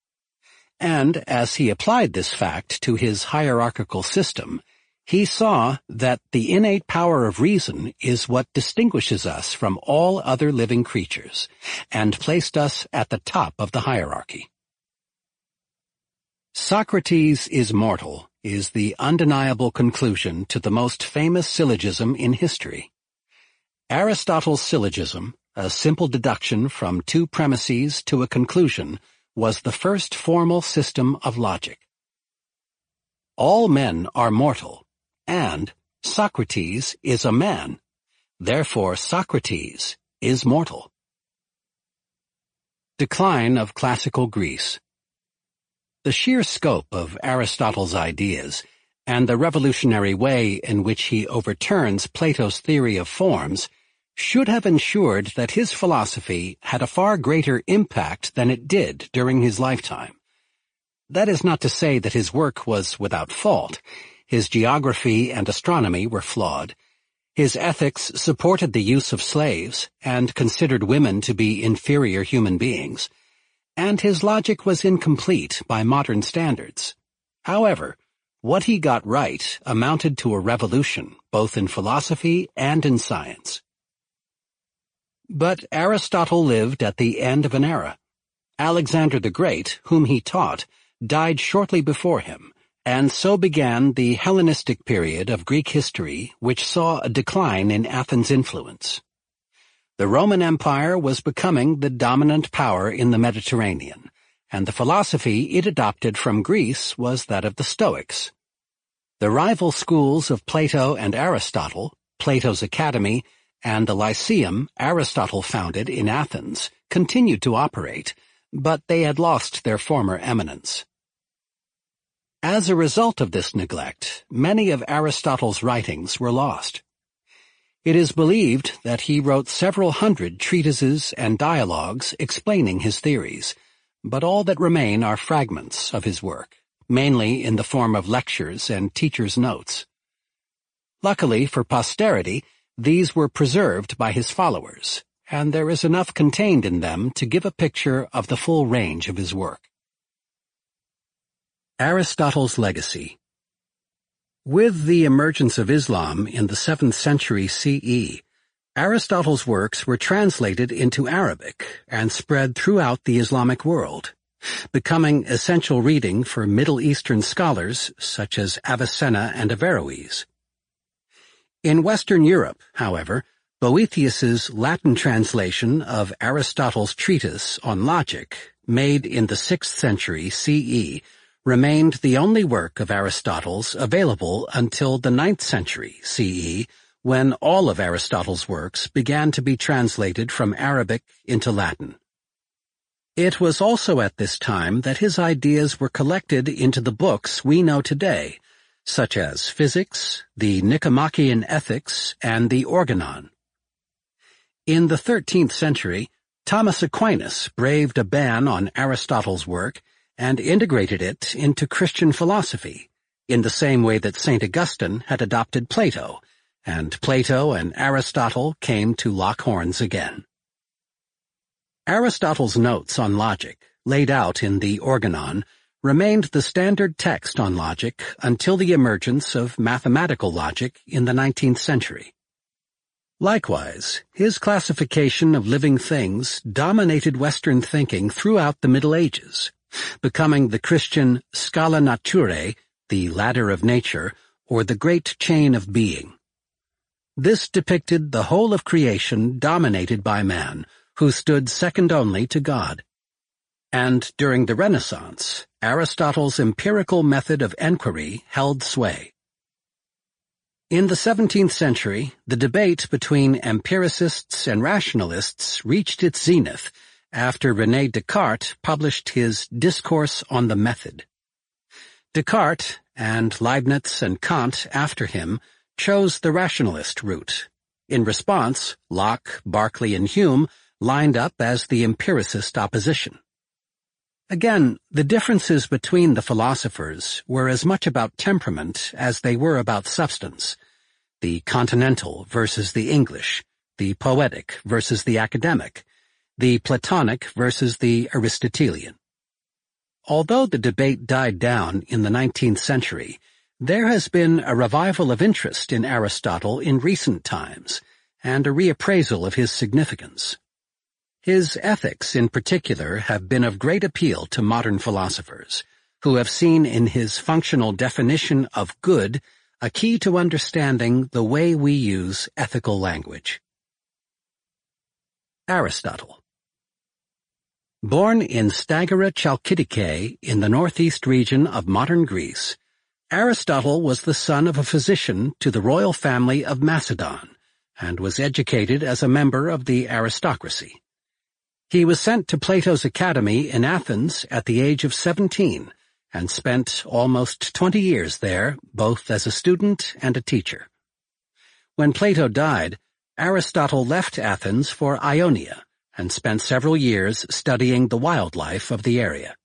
And as he applied this fact to his hierarchical system, he saw that the innate power of reason is what distinguishes us from all other living creatures, and placed us at the top of the hierarchy. Socrates is mortal is the undeniable conclusion to the most famous syllogism in history. Aristotle's syllogism, a simple deduction from two premises to a conclusion, was the first formal system of logic. All men are mortal, and Socrates is a man, therefore Socrates is mortal. Decline of Classical Greece The sheer scope of Aristotle's ideas and the revolutionary way in which he overturns Plato's theory of forms should have ensured that his philosophy had a far greater impact than it did during his lifetime. That is not to say that his work was without fault. His geography and astronomy were flawed. His ethics supported the use of slaves and considered women to be inferior human beings. And his logic was incomplete by modern standards. However, what he got right amounted to a revolution, both in philosophy and in science. But Aristotle lived at the end of an era. Alexander the Great, whom he taught, died shortly before him, and so began the Hellenistic period of Greek history which saw a decline in Athens' influence. The Roman Empire was becoming the dominant power in the Mediterranean, and the philosophy it adopted from Greece was that of the Stoics. The rival schools of Plato and Aristotle, Plato's Academy, and the Lyceum Aristotle founded in Athens continued to operate, but they had lost their former eminence. As a result of this neglect, many of Aristotle's writings were lost. It is believed that he wrote several hundred treatises and dialogues explaining his theories, but all that remain are fragments of his work, mainly in the form of lectures and teacher's notes. Luckily for posterity, these were preserved by his followers, and there is enough contained in them to give a picture of the full range of his work. Aristotle's Legacy With the emergence of Islam in the 7th century CE, Aristotle's works were translated into Arabic and spread throughout the Islamic world, becoming essential reading for Middle Eastern scholars such as Avicenna and Averroes. In Western Europe, however, Boethius's Latin translation of Aristotle's treatise on logic, made in the 6th century CE, remained the only work of Aristotle's available until the 9th century CE, when all of Aristotle's works began to be translated from Arabic into Latin. It was also at this time that his ideas were collected into the books we know today, such as physics, the Nicomachean Ethics, and the Organon. In the 13th century, Thomas Aquinas braved a ban on Aristotle's work and integrated it into Christian philosophy, in the same way that St. Augustine had adopted Plato, and Plato and Aristotle came to lock horns again. Aristotle's notes on logic, laid out in the Organon, remained the standard text on logic until the emergence of mathematical logic in the 19th century. Likewise, his classification of living things dominated Western thinking throughout the Middle Ages, becoming the Christian scala naturae, the ladder of nature, or the great chain of being. This depicted the whole of creation dominated by man, who stood second only to God and during the Renaissance, Aristotle's empirical method of enquiry held sway. In the 17th century, the debate between empiricists and rationalists reached its zenith after René Descartes published his Discourse on the Method. Descartes, and Leibniz and Kant after him, chose the rationalist route. In response, Locke, Berkeley, and Hume lined up as the empiricist opposition. Again, the differences between the philosophers were as much about temperament as they were about substance, the continental versus the English, the poetic versus the academic, the Platonic versus the Aristotelian. Although the debate died down in the 19th century, there has been a revival of interest in Aristotle in recent times, and a reappraisal of his significance. His ethics in particular have been of great appeal to modern philosophers, who have seen in his functional definition of good a key to understanding the way we use ethical language. Aristotle Born in Stagira Chalkidike in the northeast region of modern Greece, Aristotle was the son of a physician to the royal family of Macedon, and was educated as a member of the aristocracy. He was sent to Plato's Academy in Athens at the age of 17 and spent almost 20 years there, both as a student and a teacher. When Plato died, Aristotle left Athens for Ionia and spent several years studying the wildlife of the area.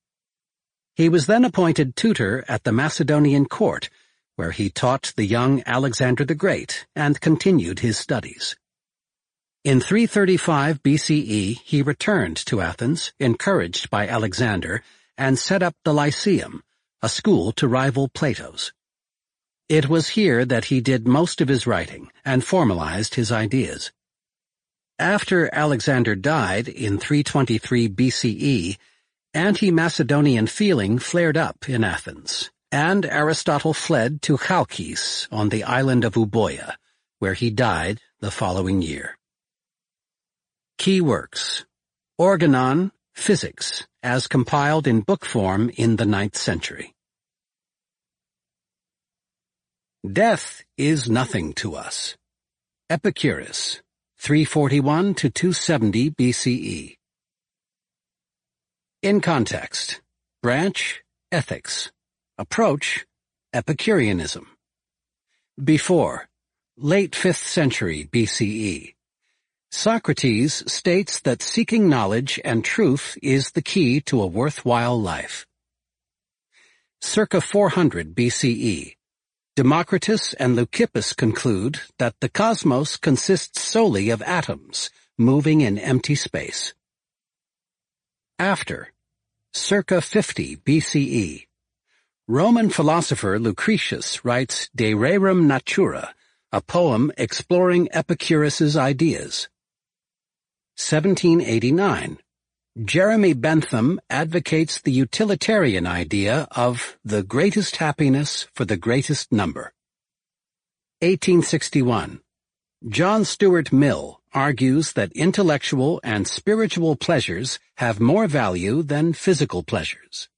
He was then appointed tutor at the Macedonian court, where he taught the young Alexander the Great and continued his studies. In 335 BCE, he returned to Athens, encouraged by Alexander, and set up the Lyceum, a school to rival Plato's. It was here that he did most of his writing and formalized his ideas. After Alexander died in 323 BCE, anti-Macedonian feeling flared up in Athens, and Aristotle fled to Chalcis on the island of Euboea, where he died the following year. Key works. Organon, Physics, as compiled in book form in the ninth century. Death is nothing to us. Epicurus, 341 to 270 BCE. In context, branch, ethics. Approach, Epicureanism. Before, late 5th century BCE. Socrates states that seeking knowledge and truth is the key to a worthwhile life. Circa 400 BCE, Democritus and Leucippus conclude that the cosmos consists solely of atoms moving in empty space. After, circa 50 BCE, Roman philosopher Lucretius writes De Rerum Natura, a poem exploring Epicurus's ideas. 1789, Jeremy Bentham advocates the utilitarian idea of the greatest happiness for the greatest number. 1861. John Stuart Mill argues that intellectual and spiritual pleasures have more value than physical pleasures.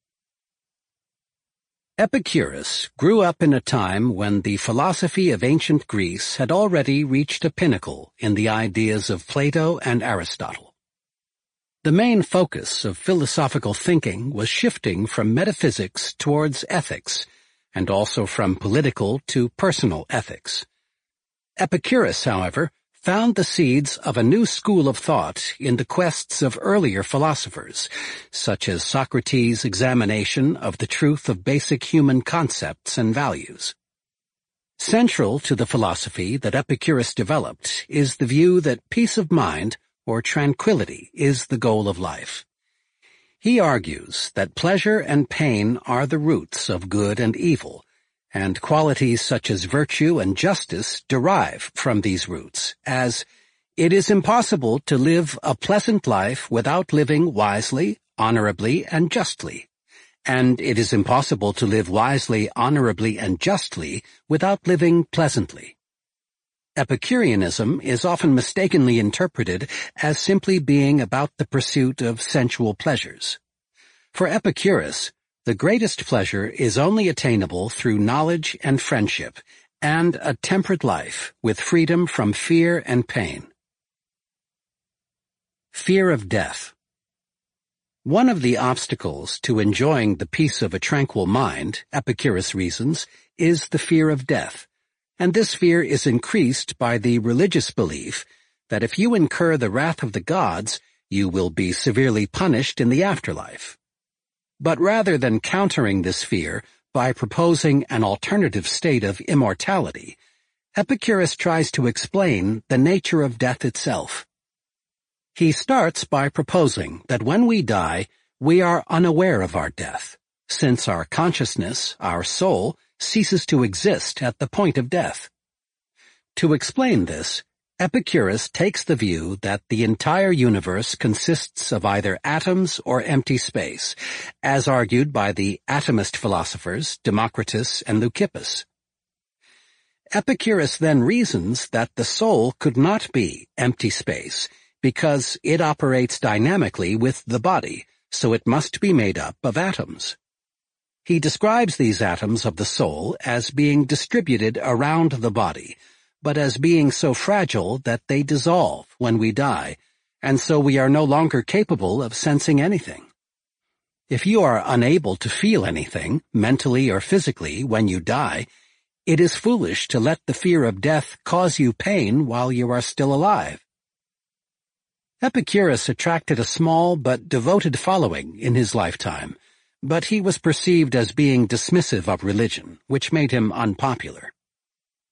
Epicurus grew up in a time when the philosophy of ancient Greece had already reached a pinnacle in the ideas of Plato and Aristotle. The main focus of philosophical thinking was shifting from metaphysics towards ethics, and also from political to personal ethics. Epicurus, however, found the seeds of a new school of thought in the quests of earlier philosophers, such as Socrates' examination of the truth of basic human concepts and values. Central to the philosophy that Epicurus developed is the view that peace of mind or tranquility is the goal of life. He argues that pleasure and pain are the roots of good and evil, and qualities such as virtue and justice derive from these roots, as it is impossible to live a pleasant life without living wisely, honorably, and justly, and it is impossible to live wisely, honorably, and justly without living pleasantly. Epicureanism is often mistakenly interpreted as simply being about the pursuit of sensual pleasures. For Epicurus, the greatest pleasure is only attainable through knowledge and friendship, and a temperate life with freedom from fear and pain. Fear of death. One of the obstacles to enjoying the peace of a tranquil mind, Epicurus reasons, is the fear of death, and this fear is increased by the religious belief that if you incur the wrath of the gods, you will be severely punished in the afterlife. But rather than countering this fear by proposing an alternative state of immortality, Epicurus tries to explain the nature of death itself. He starts by proposing that when we die, we are unaware of our death, since our consciousness, our soul, ceases to exist at the point of death. To explain this, Epicurus takes the view that the entire universe consists of either atoms or empty space, as argued by the atomist philosophers Democritus and Leucippus. Epicurus then reasons that the soul could not be empty space, because it operates dynamically with the body, so it must be made up of atoms. He describes these atoms of the soul as being distributed around the body, but as being so fragile that they dissolve when we die, and so we are no longer capable of sensing anything. If you are unable to feel anything, mentally or physically, when you die, it is foolish to let the fear of death cause you pain while you are still alive. Epicurus attracted a small but devoted following in his lifetime, but he was perceived as being dismissive of religion, which made him unpopular.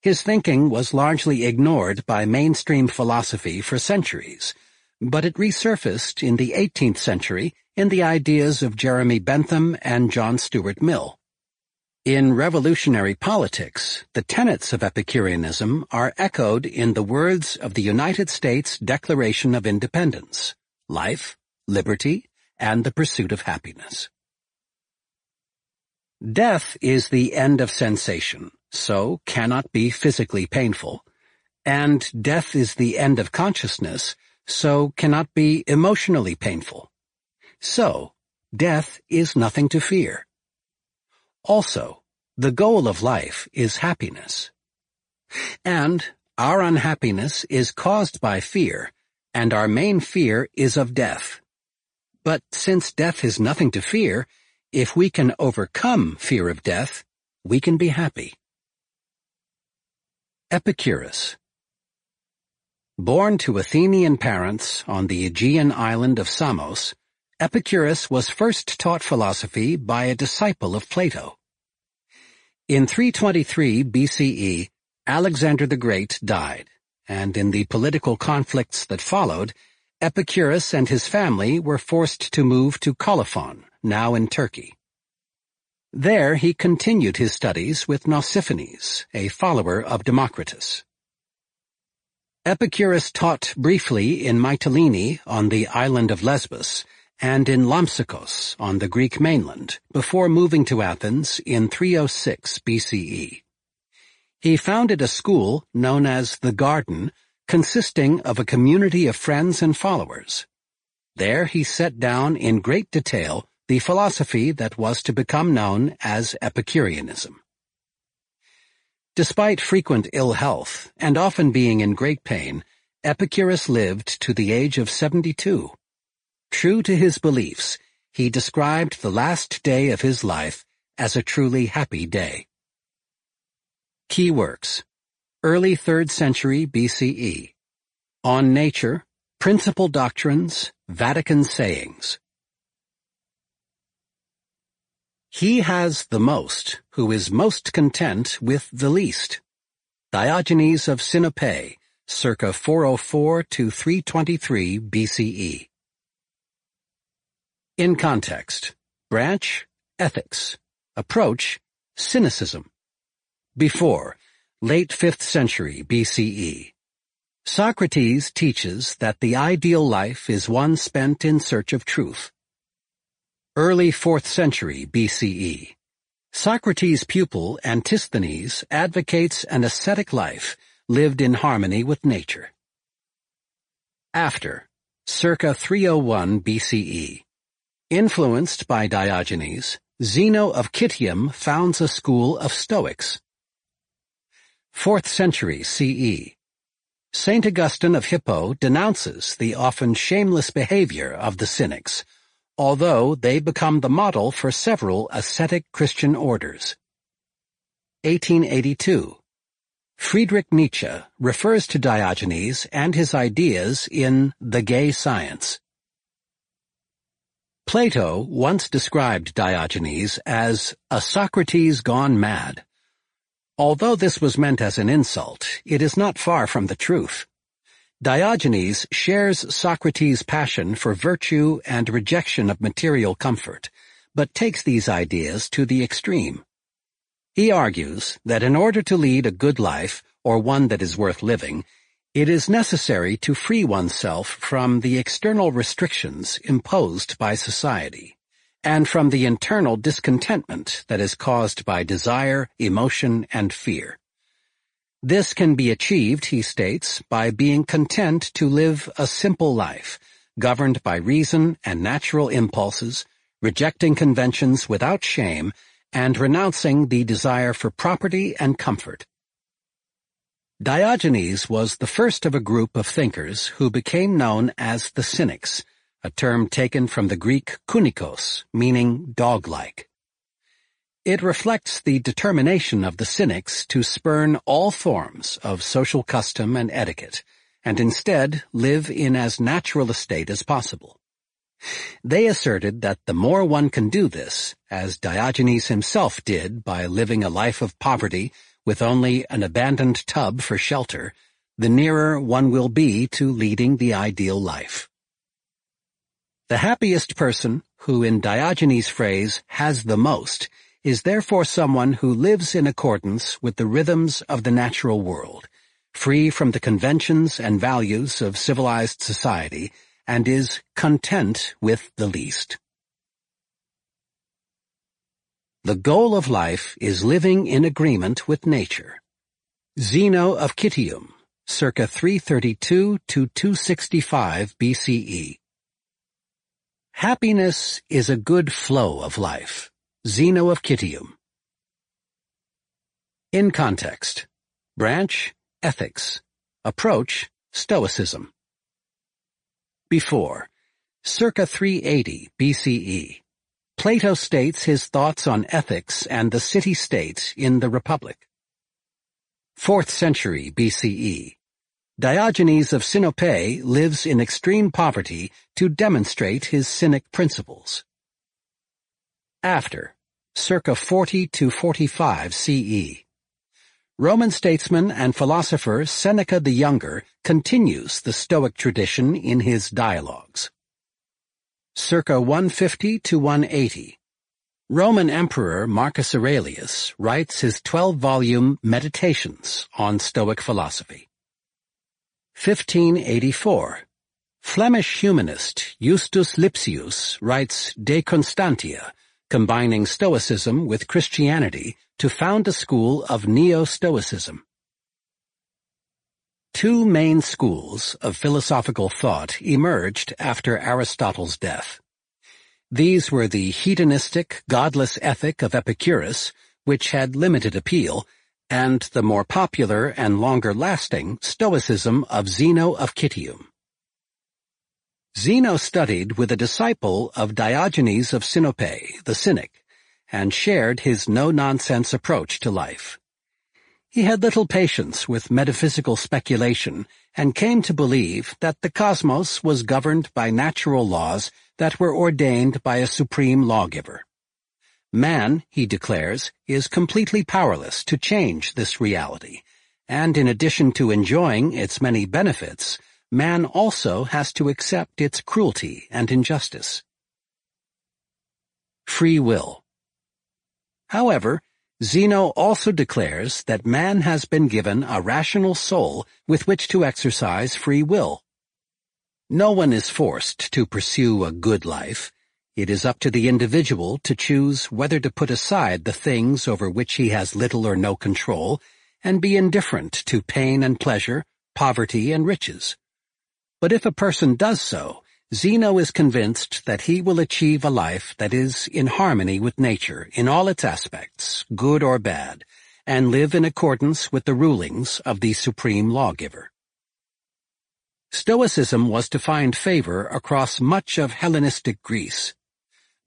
His thinking was largely ignored by mainstream philosophy for centuries, but it resurfaced in the 18th century in the ideas of Jeremy Bentham and John Stuart Mill. In revolutionary politics, the tenets of Epicureanism are echoed in the words of the United States Declaration of Independence, life, liberty, and the pursuit of happiness. Death is the end of sensation, so cannot be physically painful, and death is the end of consciousness, so cannot be emotionally painful. So, death is nothing to fear. Also, the goal of life is happiness. And our unhappiness is caused by fear, and our main fear is of death. But since death is nothing to fear, if we can overcome fear of death, we can be happy. Epicurus Born to Athenian parents on the Aegean island of Samos, Epicurus was first taught philosophy by a disciple of Plato. In 323 BCE, Alexander the Great died, and in the political conflicts that followed, Epicurus and his family were forced to move to Colophon, now in Turkey. There he continued his studies with Nausiphanes, a follower of Democritus. Epicurus taught briefly in Mytilene on the island of Lesbos and in Lampsacos on the Greek mainland before moving to Athens in 306 BCE. He founded a school known as the Garden consisting of a community of friends and followers. There he set down in great detail the philosophy that was to become known as Epicureanism. Despite frequent ill health, and often being in great pain, Epicurus lived to the age of 72. True to his beliefs, he described the last day of his life as a truly happy day. Key works. Early 3rd century BCE. On Nature, Principal Doctrines, Vatican Sayings. He has the most who is most content with the least. Diogenes of Sinope, circa 404 to 323 BCE. In context, branch, ethics, approach, cynicism. Before, late 5th century BCE. Socrates teaches that the ideal life is one spent in search of truth, early 4th century BCE. Socrates' pupil Antisthenes advocates an ascetic life lived in harmony with nature. After, circa 301 BCE. Influenced by Diogenes, Zeno of Citium founds a school of Stoics. 4th century CE. St. Augustine of Hippo denounces the often shameless behavior of the Cynics, although they become the model for several ascetic Christian orders. 1882. Friedrich Nietzsche refers to Diogenes and his ideas in The Gay Science. Plato once described Diogenes as a Socrates gone mad. Although this was meant as an insult, it is not far from the truth. Diogenes shares Socrates' passion for virtue and rejection of material comfort, but takes these ideas to the extreme. He argues that in order to lead a good life, or one that is worth living, it is necessary to free oneself from the external restrictions imposed by society, and from the internal discontentment that is caused by desire, emotion, and fear. This can be achieved, he states, by being content to live a simple life, governed by reason and natural impulses, rejecting conventions without shame, and renouncing the desire for property and comfort. Diogenes was the first of a group of thinkers who became known as the Cynics, a term taken from the Greek kunikos, meaning dog-like. It reflects the determination of the Cynics to spurn all forms of social custom and etiquette, and instead live in as natural a state as possible. They asserted that the more one can do this, as Diogenes himself did by living a life of poverty with only an abandoned tub for shelter, the nearer one will be to leading the ideal life. The happiest person, who in Diogenes' phrase has the most, is therefore someone who lives in accordance with the rhythms of the natural world, free from the conventions and values of civilized society, and is content with the least. The goal of life is living in agreement with nature. Zeno of Citium, circa 332 to 265 BCE. Happiness is a good flow of life Zeno of Citium. In context, branch, ethics, approach, stoicism. Before, circa 380 BCE, Plato states his thoughts on ethics and the city-state in the Republic. 4th century BCE, Diogenes of Sinope lives in extreme poverty to demonstrate his Cynic principles after, circa 40 to 45 CE. Roman statesman and philosopher Seneca the Younger continues the Stoic tradition in his dialogues. Circa 150 to 180, Roman Emperor Marcus Aurelius writes his 12-volume Meditations on Stoic Philosophy. 1584, Flemish humanist Justus Lipsius writes De Constantia, combining Stoicism with Christianity to found a school of Neo-Stoicism. Two main schools of philosophical thought emerged after Aristotle's death. These were the hedonistic, godless ethic of Epicurus, which had limited appeal, and the more popular and longer-lasting Stoicism of Zeno of Citium. Zeno studied with a disciple of Diogenes of Sinope, the Cynic, and shared his no-nonsense approach to life. He had little patience with metaphysical speculation and came to believe that the cosmos was governed by natural laws that were ordained by a supreme lawgiver. Man, he declares, is completely powerless to change this reality, and in addition to enjoying its many benefits, man also has to accept its cruelty and injustice. Free will. However, Zeno also declares that man has been given a rational soul with which to exercise free will. No one is forced to pursue a good life. It is up to the individual to choose whether to put aside the things over which he has little or no control and be indifferent to pain and pleasure, poverty and riches. But if a person does so, Zeno is convinced that he will achieve a life that is in harmony with nature in all its aspects, good or bad, and live in accordance with the rulings of the supreme lawgiver. Stoicism was to find favor across much of Hellenistic Greece,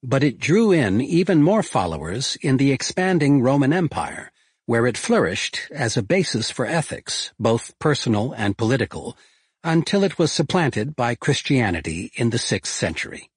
but it drew in even more followers in the expanding Roman Empire, where it flourished as a basis for ethics, both personal and political, until it was supplanted by Christianity in the 6th century.